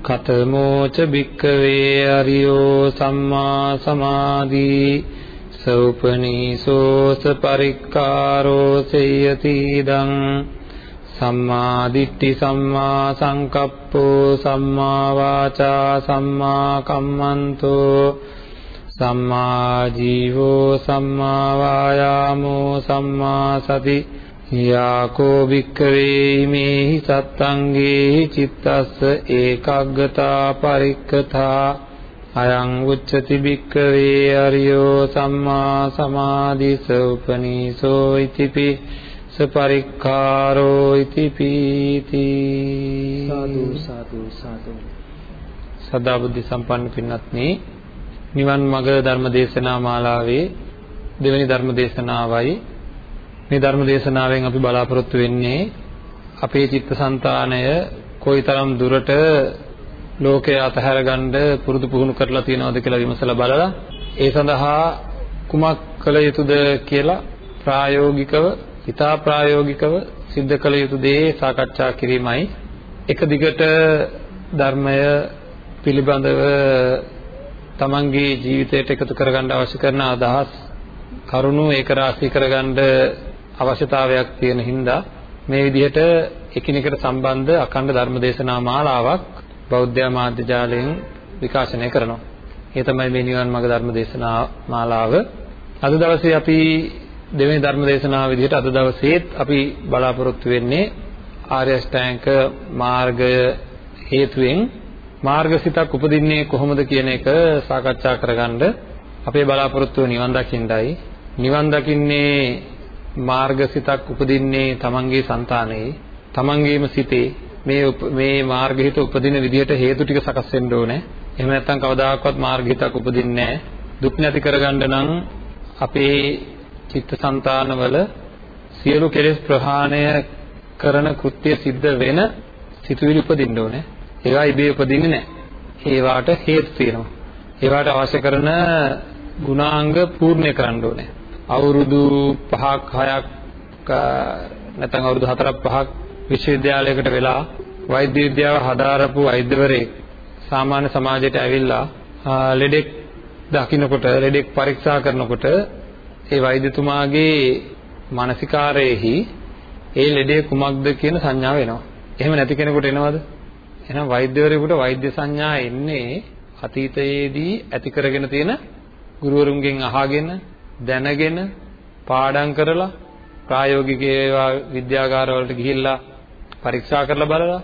කතමෝච භික්කවේ අරියෝ සම්මා සමාධි සෝපනීසෝස පරික්කාරෝ සේයති දං සම්මා දිට්ඨි සම්මා සංකප්පෝ සම්මා වාචා සම්මා කම්මන්තෝ සම්මා ජීවෝ සම්මා වායාමෝ සම්මා සති යාකෝ භික්ඛවේ මේහි සත්තංගේ චිත්තස්ස ඒකග්ගතා පරික්කතා අයං උච්චති භික්ඛවේ අරියෝ සම්මා සමාධිස උපනීසෝ ඉතිපි සපරික්ඛාරෝ ඉතිපීති සාදු සාදු සාදු සදා බුද්ධ සම්පන්න පින්වත්නි නිවන් මඟ ධර්ම දේශනා මාලාවේ දෙවෙනි ධර්ම දේශනාවයි මේ ධර්ම දේශනාවෙන් අපි බලාපොරොත්තු වෙන්නේ අපේ චිත්තසංතානය කොයිතරම් දුරට ලෝකය අතහැර ගන්න පුරුදු පුහුණු කරලා තියෙනවද කියලා විමසලා බලලා ඒ සඳහා කුමක් කළ යුතුද කියලා ප්‍රායෝගිකව හිතා ප්‍රායෝගිකව සිද්ධ කළ යුතු දේ සාකච්ඡා කිරීමයි. එක දිගට ධර්මය පිළිබඳව තමන්ගේ ජීවිතයට එකතු කරගන්න අවශ්‍ය කරන අදහස් කරුණු ඒක රාශී කරගන්න අවශ්‍යතාවයක් තියෙන හින්දා මේ විදිහට එකිනෙකට සම්බන්ධ අඛණ්ඩ ධර්ම දේශනා මාලාවක් බෞද්ධ මාධ්‍ය ජාලයෙන් විකාශනය කරනවා. ඒ තමයි මේ නිවන් මාර්ග ධර්ම දේශනා මාලාව. අද දවසේ අපි දෙවෙනි ධර්ම දේශනාව විදිහට අද දවසේත් අපි බලාපොරොත්තු වෙන්නේ ආර්ය අෂ්ටාංග මාර්ගය හේතුවෙන් මාර්ගසිතක් උපදින්නේ කොහොමද කියන එක සාකච්ඡා කරගන්න අපේ බලාපොරොත්තුව නිවන් දකින්නයි. නිවන් දකින්නේ මාර්ගසිතක් උපදින්නේ තමන්ගේ సంతානයේ තමන්ගේම සිතේ මේ මේ මාර්ගහිත උපදින විදිහට හේතු ටික සකස් වෙන්න ඕනේ. එහෙම නැත්නම් කවදාකවත් මාර්ගහිතක් උපදින්නේ නැහැ. දුක් නැති කරගන්න නම් අපේ චිත්තසංතානවල සියලු කෙලෙස් ප්‍රහාණය කරන කෘත්‍ය සිද්ධ වෙන සිතුවිලි උපදින්න ඕනේ. ඒවා ඉබේ උපදින්නේ නැහැ. ඒවාට හේතු තියෙනවා. ඒවාට අවශ්‍ය කරන ගුණාංග පූර්ණේ කරන්න ඕනේ. අවුරුදු 5ක් 6ක් නැත්නම් අවුරුදු 4ක් 5ක් විශ්වවිද්‍යාලයකට වෙලා වෛද්‍ය විද්‍යාව හදාරපු වෛද්‍යවරයෙක් සාමාන්‍ය සමාජයට ඇවිල්ලා ලෙඩෙක් දකින්නකොට ලෙඩෙක් පරීක්ෂා කරනකොට ඒ වෛද්‍යතුමාගේ මානසිකාරයේහි ඒ ලෙඩේ කුමක්ද කියන සංඥාව එනවා. එහෙම නැති කෙනෙකුට එනවද? එහෙනම් වෛද්‍යවරයෙකුට වෛද්‍ය සංඥා එන්නේ අතීතයේදී ඇති කරගෙන තියෙන ගුරුවරුන්ගෙන් අහගෙන දැනගෙන පාඩම් කරලා ප්‍රායෝගික ඒවා විද්‍යාගාර වලට ගිහිල්ලා පරීක්ෂා කරලා බලලා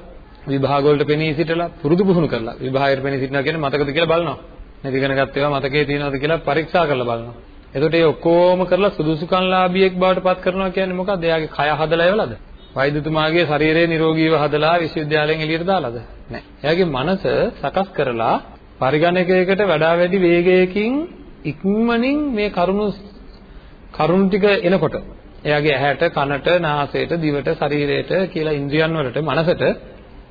විභාග වලට පෙනී සිටලා පුරුදු පුහුණු කරලා විභාගයට පෙනී සිටිනවා කියන්නේ මතකද කියලා බලනවා. නැති ඉගෙන ගත්ත ඒවා මතකයේ තියෙනවද කියලා පරීක්ෂා කරලා බලනවා. එතකොට මේ ඔක්කොම කරලා සුදුසුකම්ලාභියෙක් බවට පත් කරනවා කියන්නේ මොකක්ද? එයාගේ කය හදලා එවලද? වෛද්‍යතුමාගේ ශරීරය නිරෝගීව හදලා විශ්වවිද්‍යාලයෙන් එළියට දාලාද? නැහැ. එයාගේ මනස සකස් කරලා පරිගණකයකට වඩා වැඩි වේගයකින් ඉක්මනින් මේ කරුණු කරුණු ටික එනකොට එයාගේ ඇහැට කනට නාසයට දිවට ශරීරයට කියලා ඉන්ද්‍රියන් වලට මනසට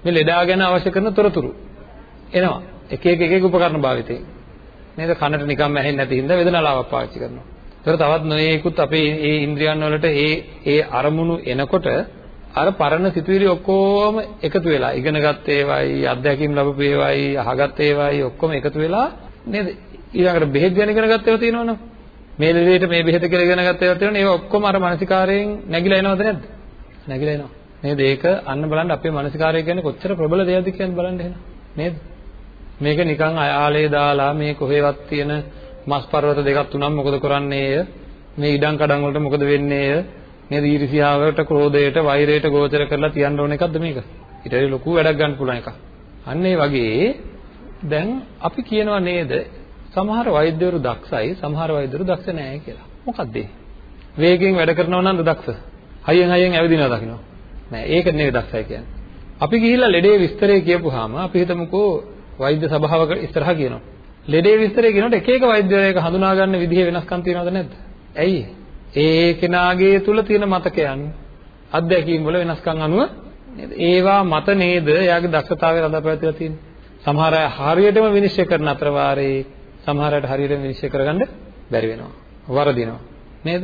මේ ලෙඩා ගැන අවශ්‍ය කරන තොරතුරු එනවා. එක එක එක එක උපකරණ භාවිතේ. නේද? කනට නිකම්ම ඇහෙන්නේ නැති හින්දා වේදනාලාවක් පාවිච්චි කරනවා. ඒතර තවත් නොයේකුත් අපේ ඒ ඉන්ද්‍රියන් වලට ඒ ඒ අරමුණු එනකොට අර පරණ සිතුවිලි ඔක්කොම එකතු වෙලා ඉගෙනගත් ඒවායි අත්දැකීම් ලැබපු ඒවායි අහගත් ඒවායි ඔක්කොම එකතු වෙලා නේද? ඊළඟට බෙහෙත් ගැන ඉගෙන ගත්ත ඒවා තියෙනවනේ. මේ ලෙඩේට මේ බෙහෙත කියලා ඉගෙන ගත්ත ඒවා තියෙනවනේ. ඒවා ඔක්කොම අර මානසිකාරයෙන් නැగిලා එනවද නැද්ද? නැగిලා එනවා. නේද? ඒක අන්න බලන්න අපේ මානසිකාරය කියන්නේ කොච්චර ප්‍රබල දෙයක්ද කියන්නේ බලන්න එහෙනම්. නේද? මේක නිකන් ආලේ දාලා මේ කොහෙවත් තියෙන මස් පර්වත දෙකක් තුනක් මොකද කරන්නේය? මේ ඉඩම් කඩම් වලට මොකද වෙන්නේය? නේද ඊර්ෂියාවට, ක්‍රෝධයට, වෛරයට ගෝචර කරලා තියන්න ඕන එකක්ද මේක? ඊට වඩා ලොකු වැඩක් ගන්න පුළුවන් එකක්. අන්න ඒ වගේ දැන් අපි කියනවා නේද සමහර වෛද්‍යවරු දක්ෂයි සමහර වෛද්‍යවරු දක්ෂ නැහැ කියලා. මොකද්ද ඒ? වේගෙන් වැඩ කරනවා නම් දක්ෂ. හයියෙන් හයියෙන් ඇවිදිනවා දකින්න. නෑ ඒක නෙවෙයි දක්ෂයි කියන්නේ. අපි ගිහිල්ලා ලෙඩේ විස්තරය කියපුවාම අපි හිතමුකෝ වෛද්‍ය සභාවක ඉස්සරහා කියනවා. ලෙඩේ විස්තරය කියනකොට එක එක වෛද්‍යවරයෙක් හඳුනා ගන්න විදිහේ වෙනස්කම් තියෙනවද නැද්ද? ඇයි? ඒ කෙනාගේ තුල තියෙන මතකයන් අත්දැකීම් වල වෙනස්කම් අනුව නේද? ඒවා මත නේද එයාගේ දක්ෂතාවය රඳාපවතිලා තියෙන්නේ. සමහර අය හරියටම විනිශ්චය කරන අතර වාරේ සමහර අයට හරියටම විනිශ්චය කරගන්න බැරි වෙනවා. වරදිනවා. නේද?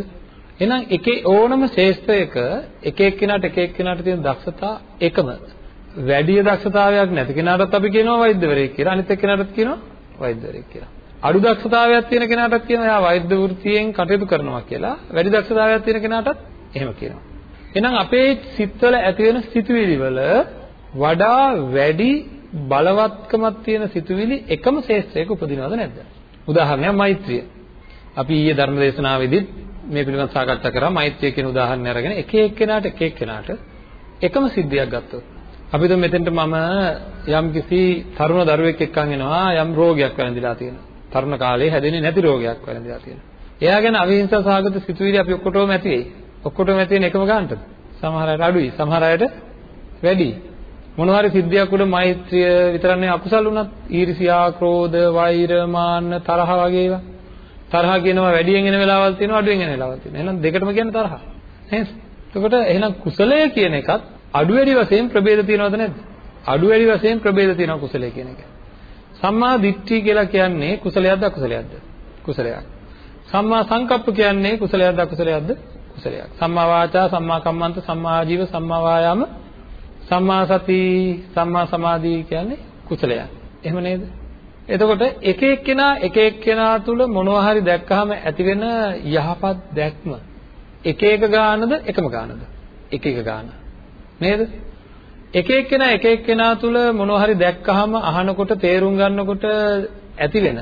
එහෙනම් එකේ ඕනම ශේෂ්ත්‍රයක එක එක්කෙනාට එක එක්කෙනාට තියෙන දක්ෂතා එකම. වැඩි දක්ෂතාවයක් නැති කෙනාටත් අපි කියනවා වෛද්‍යවරයෙක් කියලා. අනිත් එක්කෙනාටත් කියනවා වෛද්‍යවරයෙක් කියලා. අඩු දක්ෂතාවයක් තියෙන කෙනාටත් කියනවා එයා වෛද්‍ය වෘත්තියෙන් කටයුතු කරනවා කියලා. වැඩි දක්ෂතාවයක් තියෙන කෙනාටත් එහෙම කියනවා. එහෙනම් අපේ සිත්වල ඇති වෙන සිතුවිලි වල වඩා වැඩි බලවත්කමක් තියෙන සිතුවිලි එකම ශේෂ්ත්‍රයක උපදිනවද නැද්ද? උදාහරණයක් මෛත්‍රිය. අපි ඊයේ ධර්ම දේශනාවේදී මේ පිළිබඳව සාකච්ඡා කරා මෛත්‍රිය කියන උදාහරණය අරගෙන එක එක්කෙනාට එක එක්කෙනාට එකම සිද්ධියක් ගත්තොත් අපි දැන් මෙතෙන්ට මම යම් කිසි තරුණ දරුවෙක් එක්කන් එනවා යම් රෝගයක් වැළඳිලා තියෙනවා. තරුණ කාලේ හැදෙන්නේ නැති රෝගයක් වැළඳිලා තියෙනවා. එයා ගැන අවිහිංසා සහගත සිතුවිලි අපි ඔක්කොටම ඇති වෙයි. ඔක්කොටම ඇති වෙන එකම ගන්නටද? සමහර අයට අඩුයි, සමහර අයට වැඩි. මොන හරි සිද්ධියක් උඩ මෛත්‍රිය විතරක් නෙවෙයි අකුසල් උනත් ඊර්ෂියා, ක්‍රෝධ, වෛර, මාන්න, තරහ වගේ ඒවා. තරහ කියනවා වැඩියෙන් එන වෙලාවල් තියෙනවා, අඩුවෙන් එන වෙලාවල් තියෙනවා. එහෙනම් දෙකටම කියන්නේ තරහ. නේද? එතකොට එහෙනම් කුසලය කියන එකත් අඩු වැඩි වශයෙන් ප්‍රභේද තියෙනවද නැද්ද? අඩු වැඩි වශයෙන් ප්‍රභේද තියෙනවා කුසලය කියන එක. සම්මා දිට්ඨි කියලා කියන්නේ කුසලයක්ද අකුසලයක්ද? කුසලයක්. සම්මා සංකප්ප කියන්නේ කුසලයක්ද අකුසලයක්ද? කුසලයක්. සම්මා වාචා, සම්මා කම්මන්ත, සම්මා ආජීව, සම්මා වායාම, සම්මා සති, සම්මා සමාධි කියන්නේ කුසලයක්. එහෙම නේද? එතකොට එක එක්කෙනා එක එක්කෙනා තුල මොනවා හරි දැක්කහම ඇති වෙන යහපත් දැක්ම එක එක ගානද එකම ගානද? එක එක ගාන. නේද? එක එක්කෙනා එක එක්කෙනා තුල මොනවා හරි දැක්කහම අහනකොට තේරුම් ගන්නකොට ඇති වෙන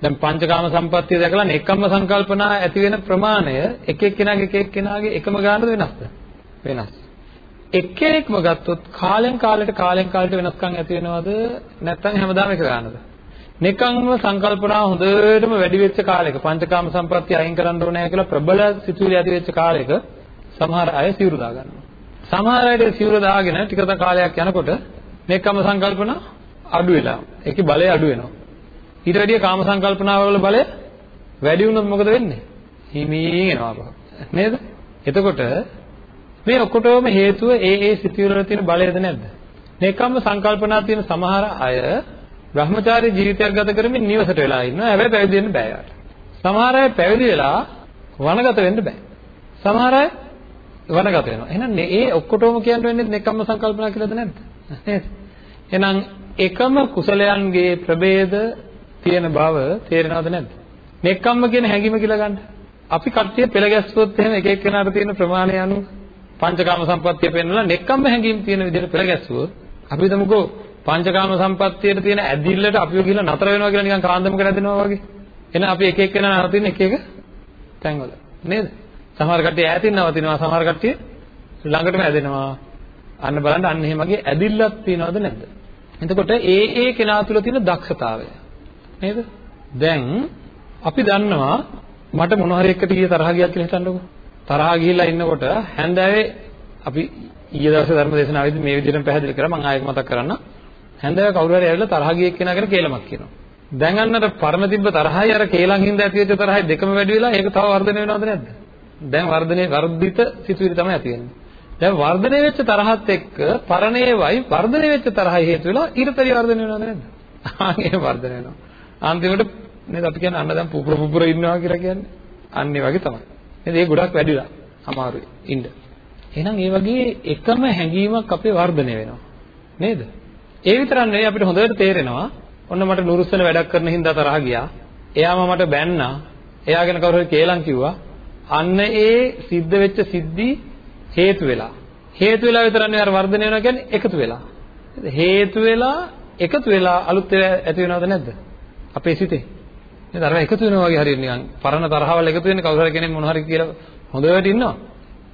දැන් පංචකාම සම්පත්තිය දැකලා නෙක්කම්ම සංකල්පනා ඇති වෙන ප්‍රමාණය එක එක්කෙනාගේ එක එක්කෙනාගේ එකම ගානද වෙනස්ද? වෙනස්. එක්කෙනෙක්ම ගත්තොත් කාලෙන් කාලයට කාලෙන් කාලයට වෙනස්කම් ඇති වෙනවද නැත්නම් හැමදාම එක ගානද? නෙකම්ම සංකල්පනා හොඳටම වැඩි වෙච්ච කාලයක පංචකාම සම්පත්තිය අයින් කරන්න ඕනේ කියලා ප්‍රබල සිතුවිලි ඇති වෙච්ච කාලයක සමහර අය සිවුරු දා ගන්නවා. සමහර අයට සිවුර දාගෙන ටික කාලයක් යනකොට නෙකම්ම සංකල්පන අඩු වෙලා ඒකේ බලය අඩු වෙනවා. ඊට වැඩිය කාම සංකල්පනාවල බලය වැඩි වුණොත් මොකද වෙන්නේ? හිමීන් එනවා නේද? එතකොට මේ ඔක්කොටම හේතුව ඒ ඒ සිතුවිලි වල තියෙන බලයද නැද්ද? නෙකම්ම සංකල්පනා තියෙන සමහර අය බ්‍රහ්මචාරී ජීවිතයක් ගත කරමින් නිවසට වෙලා ඉන්නවා. හැබැයි පැවිදි වෙන්න බෑ යාට. සමහර අය පැවිදි වෙලා වනගත වෙන්න බෑ. සමහර අය වනගත වෙනවා. එහෙනම් මේ ඔක්කොටම කියන්න වෙන්නේ නෙකම්ම සංකල්පනා කියලාද නැද්ද? නේද? එහෙනම් එකම කුසලයන්ගේ ප්‍රභේද තියෙන බව තේරෙනවද නැද්ද? නෙකම්ම කියන හැඟීම කියලා ගන්න. අපි කට්ටිය පෙළ ගැස්සුවොත් එහෙම එක එක්කෙනාට තියෙන ප්‍රමාණය අනුව පංචකාම සම්පත්තිය පෙන්වලා නෙකම්ම හැඟීම් තියෙන විදිහට පෙළ ගැස්සුවොත් අපි හිතමුකෝ පංචකාම සම්පත්තියට තියෙන ඇදිල්ලට අපිව ගිහලා නතර වෙනවා කියලා නිකන් කාන්දමක රැඳෙනවා වගේ. එහෙනම් අපි එක එක්කෙනා නවතින එක එක තැන්වල නේද? සමහර කට්ටිය ඈතින් නවතිනවා සමහර කට්ටිය ළඟටම ඇදෙනවා. අන්න බලන්න අන්න එහෙම වගේ ඇදිල්ලක් තියනවද නැද්ද? එතකොට ඒ ඒ කෙනා තුළ තියෙන දක්ෂතාවය නේද? දැන් අපි දන්නවා මට මොන හරි එකට ගිය තරහ ගියක් කියලා හිතන්නකෝ. තරහ ගිහිල්ලා ඉන්නකොට හැන්දෑවේ අපි ඊයේ දවසේ ධර්ම දේශනාවේදී මේ විදිහටම පැහැදිලි කරා මම ආයෙත් මතක් කරන්නම්. හැන්දෑව කවුරු හරි ඇවිල්ලා තරහ ගියෙක් කෙනා ගැන කේලමක් කියනවා. දැන් අන්නතර පරණ තිබ්බ තරහයි අර කේලම් හින්දා ඇති වෙච්ච තරහයි දෙකම වැඩි වෙලා ඒක තව වර්ධනය වෙනවද නැද්ද? දැන් වර්ධනය වර්ධිත සිතුවිලි තමයි ඇති වෙන්නේ. දැන් වර්ධනය වෙච්ච තරහත් එක්ක පරණේවයි වර්ධනය වෙච්ච තරහයි හේතු වෙලා ඊටතරි වර්ධනය වෙනවද නැද්ද? ආන්ගේ වර්ධනය වෙනවා. අන්තිමට නේද අපි කියන්නේ අන්න දැන් පුපුර පුපුර ඉන්නවා කියලා කියන්නේ. අන්න ඒ වගේ තමයි. නේද? ඒක ගොඩක් වැඩිලා අමාරුයි ඉන්න. එහෙනම් ඒ වගේ එකම හැඟීමක් අපේ වර්ධනය වෙනවා. නේද? ඒ විතරක් නෙවෙයි අපිට හොඳට තේරෙනවා ඔන්න මට නුරුස්සන වැඩක් කරන හින්දා තරහ ගියා. එයාම මට බැන්නා. එයා ගැන කවුරු හරි කේලම් කිව්වා. අන්න ඒ සිද්ධ වෙච්ච සිද්ධි හේතු වෙලා. හේතු වෙලා විතරක් නෙවෙයි අර වර්ධනය වෙනවා කියන්නේ එකතු වෙලා. හේතු වෙලා එකතු වෙලා අලුත් ඒවා ඇති වෙනවද නැද්ද? අපේ සිතේ. නේද? අර එකතු වෙනවා වගේ හරියට නිකන් පරණ තරහවල් එකතු වෙන්නේ කවුරු හරි කෙනෙක් මොන හරි කියලා හොඳට ඉන්නවා.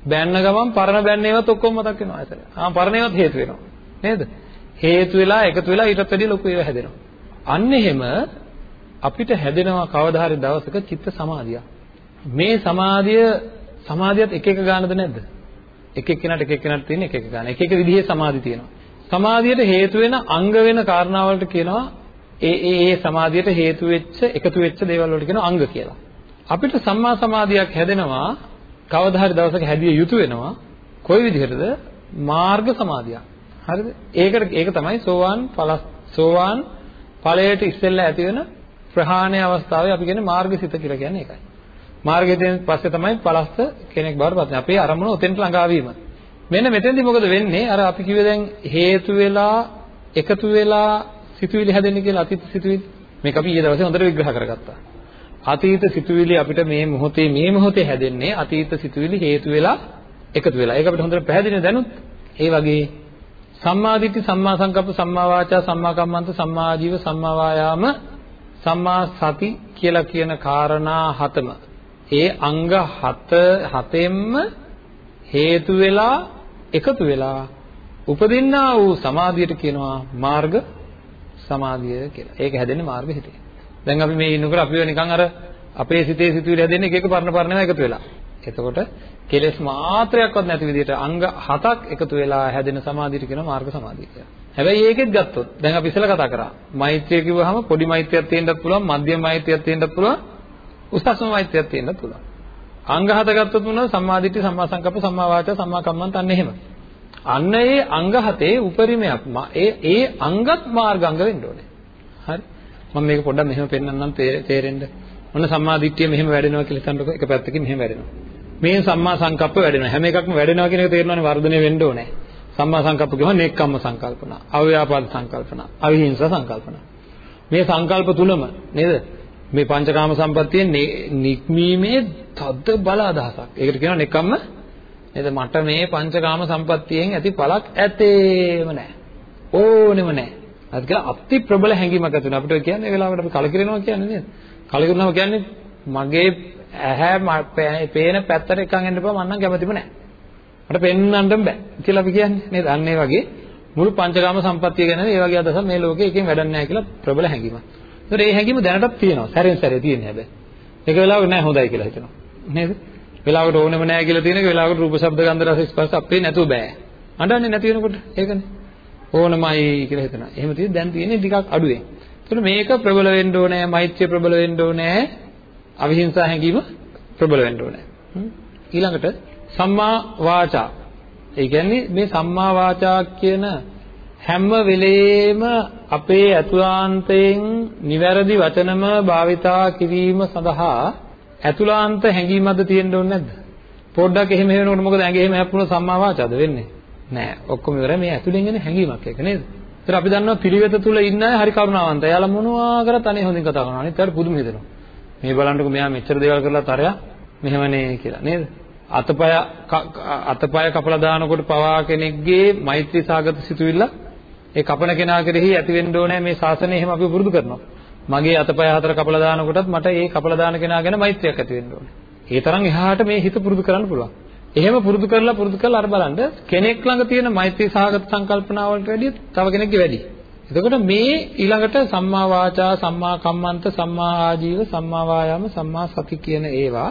බැන්න ගමන් පරණ බැන්නේවත් ඔක්කොම මතක් වෙනවා ඇතල. ආ පරණේවත් හේතු වෙනවා. නේද? හේතු වෙලා එකතු වෙලා ඊටත් වැඩිය ලොකු ඒවා හැදෙනවා. අන්න එහෙම අපිට හැදෙනවා කවදා හරි දවසක චිත්ත සමාධිය. මේ සමාධිය සමාධියත් එක එක ගානද නැද්ද? එක එක කෙනාට එක එක කෙනාට තියෙන එක එක ගාන. එක එක විදිහේ සමාධි තියෙනවා. සමාධියට හේතු වෙන අංග වෙන කාරණාවලට කියනවා ඒ ඒ ඒ සමාධියට හේතු වෙච්ච එකතු වෙච්ච දේවල් වලට කියනවා අංග කියලා. අපිට සම්මා සමාධියක් හැදෙනවා කවදා හරි දවසක හැදිය යුතු වෙනවා. කොයි විදිහටද? මාර්ග සමාධියක්. හරිද? ඒකට ඒක තමයි සෝවාන් ඵල සෝවාන් ඵලයට ඉස්සෙල්ලා ඇති වෙන ප්‍රහාණය අවස්ථාවේ අපි කියන්නේ මාර්ගසිත කියලා කියන්නේ ඒකයි. මාර්ගයෙන් පස්සේ තමයි ඵලස්ස කෙනෙක් බවට පත් වෙන්නේ. අපේ අරමුණ උතෙන්ට ළඟා වීම. මෙන්න මෙතෙන්දි මොකද වෙන්නේ? අර අපි කිව්වේ දැන් හේතු වෙලා එකතු වෙලා සිතුවිලි හැදෙන්නේ කියලා අතීත සිතුවිලි. මේක අපි ඊයේ දවසේ හොඳට විග්‍රහ කරගත්තා. අතීත සිතුවිලි අපිට මේ මොහොතේ මේ මොහොතේ හැදෙන්නේ අතීත සිතුවිලි හේතු වෙලා එකතු වෙලා. ඒක අපිට හොඳට පැහැදිලිව දැනුත් ඒ වගේ සම්මා දිට්ඨි සම්මා සංකප්ප සම්මා වාචා සම්මා කම්මන්ත සම්මා ආජීව සම්මා වායාම සම්මා සති කියලා කියන කාරණා හතම ඒ අංග හත හතෙන්ම හේතු වෙලා එකතු වෙලා උපදින්නා වූ සමාධියට කියනවා මාර්ග සමාධිය කියලා. ඒක හැදෙන්නේ මාර්ග හිතේ. දැන් අපි මේ ඉන්නකොට අපිව නිකන් අර අපේ සිතේ සිතුවිලි හැදෙන්නේ එක එක පරණ පරණව එකතු වෙලා. එතකොට කෙලෙස් මාත්‍රයක්වත් නැති විදිහට අංග හතක් එකතු වෙලා හැදෙන සමාධියට කියනවා මාර්ග සමාධිය කියලා. හැබැයි ඒකෙත් ගත්තොත් දැන් අපි ඉස්සෙල්ලා කතා කරා. මෛත්‍රිය කිව්වහම පොඩි මෛත්‍රියක් තියෙන්නත් පුළුවන්, මධ්‍යම මෛත්‍රියක් තියෙන්නත් පුළුවන්, උසස්ම මෛත්‍රියක් තියෙන්නත් පුළුවන්. අංග හත ගත්තොත් මොනවද? සම්මාදිට්ඨි, සම්මා සංකප්ප, සම්මා වාචා, සම්මා කම්මන්ත අන්න එහෙම. අන්න ඒ අංග හතේ උපරිමයක් ඒ ඒ අංගත් මාර්ගාංග වෙන්න ඕනේ. හරි. මම මේක පොඩ්ඩක් මෙහෙම පෙන්නන්නම් තේරෙන්න. ඔන්න සම්මාදිට්ඨිය මෙහෙම වැඩෙනවා කියලා හිතන්නකො එක පැත්තකින් මෙහෙම වැඩෙනවා. මේ සම්මා සංකප්ප වැඩෙනවා. හැම එකක්ම වැඩෙනවා කියන එක තේරෙනවනේ වර්ධනය වෙන්න ඕනේ. සම්මා සංකප්ප කියවම නෙක්කම්ම සංකල්පන, අව්‍යාපාද සංකල්පන, අවිහිංසා සංකල්පන. මේ සංකල්ප තුනම නේද? මේ පංචකාම සම්පත්තියේ නික්මීමේ තද්ද බල අදහසක්. ඒකට කියනවා නෙක්කම්ම නේද? මට මේ පංචකාම සම්පත්තියෙන් ඇති පළක් ඇතේම නැහැ. ඕනෙම නැහැ. අද කියලා අති ප්‍රබල හැඟීමක් ඇති වෙනවා. අපිට කියන්නේ ඒ වෙලාවට අපි කලකිරෙනවා කියන්නේ නේද? කලකිරුණාම කියන්නේ මගේ ඇහැ පේන පැත්තට එකන් එන්න බෑ මම නම් කැමතිම නැහැ. මට පෙන්වන්නම බෑ කියලා අපි කියන්නේ නේද? අන්න ඒ වගේ මුළු පංචකාම සම්පත්තිය ගැන ඒ වගේ අදහසක් මේ ලෝකේ එකෙන් වැඩක් නැහැ කියලා ප්‍රබල හැඟීමක්. ඒතර ඒ හැඟීම දැනටත් තියෙනවා. සැරෙන් සැරේ තියෙන්නේ හැබැයි. ඒක වෙලාවක නෑ හොඳයි කියලා හිතනවා. නේද? වෙලාවකට ඕනෙම නෑ කියලා තියෙන එක වෙලාවකට රූප ශබ්ද ගන්ධ රස ස්පර්ශ අපේ නැතුව බෑ. අඬන්නේ නැති වෙනකොට ඒකනේ. ඕනමයි කියලා හිතනවා. එහෙම තියෙද්දි දැන් තියෙන්නේ ටිකක් අඩුවෙන්. ඒතර මේක ප්‍රබල වෙන්න ඕනේ, මෛත්‍රිය ප්‍රබල වෙන්න ඕනේ, අවිහිංසා හැඟීම ප්‍රබල වෙන්න ඕනේ. ඊළඟට සම්මා වාචා. ඒ කියන්නේ මේ සම්මා වාචා කියන හැම වෙලේම අපේ අතුලාන්තයෙන් නිවැරදි වචනම භාවිතා කිරීම සඳහා අතුලාන්ත හැඟීමක්ද තියෙන්න ඕනේ නැද්ද? පොඩ්ඩක් එහෙම වෙනකොට මොකද ඇඟේ එහෙම හැප්පුණොත් සම්මා වාචාද වෙන්නේ? නෑ. ඔක්කොම ඉවරයි මේ ඇතුලෙන් එන හැඟීමක් එක නේද? ඒතර අපි දන්නවා පිළිවෙත තුල ඉන්න අය හරි කරුණාවන්තයි. එයාලා මොනවා කරත් අනේ හොඳින් කතා කරනවා. අනිත් අයට පුදුම හිතෙනවා. මේ බලන්නකො මෙයා මෙච්චර දේවල් කරලා තරයා මෙහෙමනේ කියලා නේද? අතපය අතපය කපලා දානකොට පවා කෙනෙක්ගේ මෛත්‍රී සාගත සිතුවිල්ල ඒ කපන කෙනා කෙරෙහි ඇති වෙන්න ඕනේ මේ ශාසනය එහෙම අපි පුරුදු කරනවා. මගේ අතපය හතර කපලා දානකොටත් මට ඒ කපලා දාන කෙනා ගැන මෛත්‍රියක් ඇති වෙන්න ඕනේ. ඒ තරම් එහාට මේ හිත පුරුදු කරන්න පුළුවන්. එහෙම පුරුදු කරලා පුරුදු කරලා අර බලන්න කෙනෙක් ළඟ තියෙන මෛත්‍රී සහගත සංකල්පනා වලට වැඩිය තව කෙනෙක්ගේ වැඩි. එතකොට මේ ඊළඟට සම්මා වාචා, සම්මා කම්මන්ත, සම්මා ආජීව, සම්මා වායාම, සම්මා සති කියන ඒවා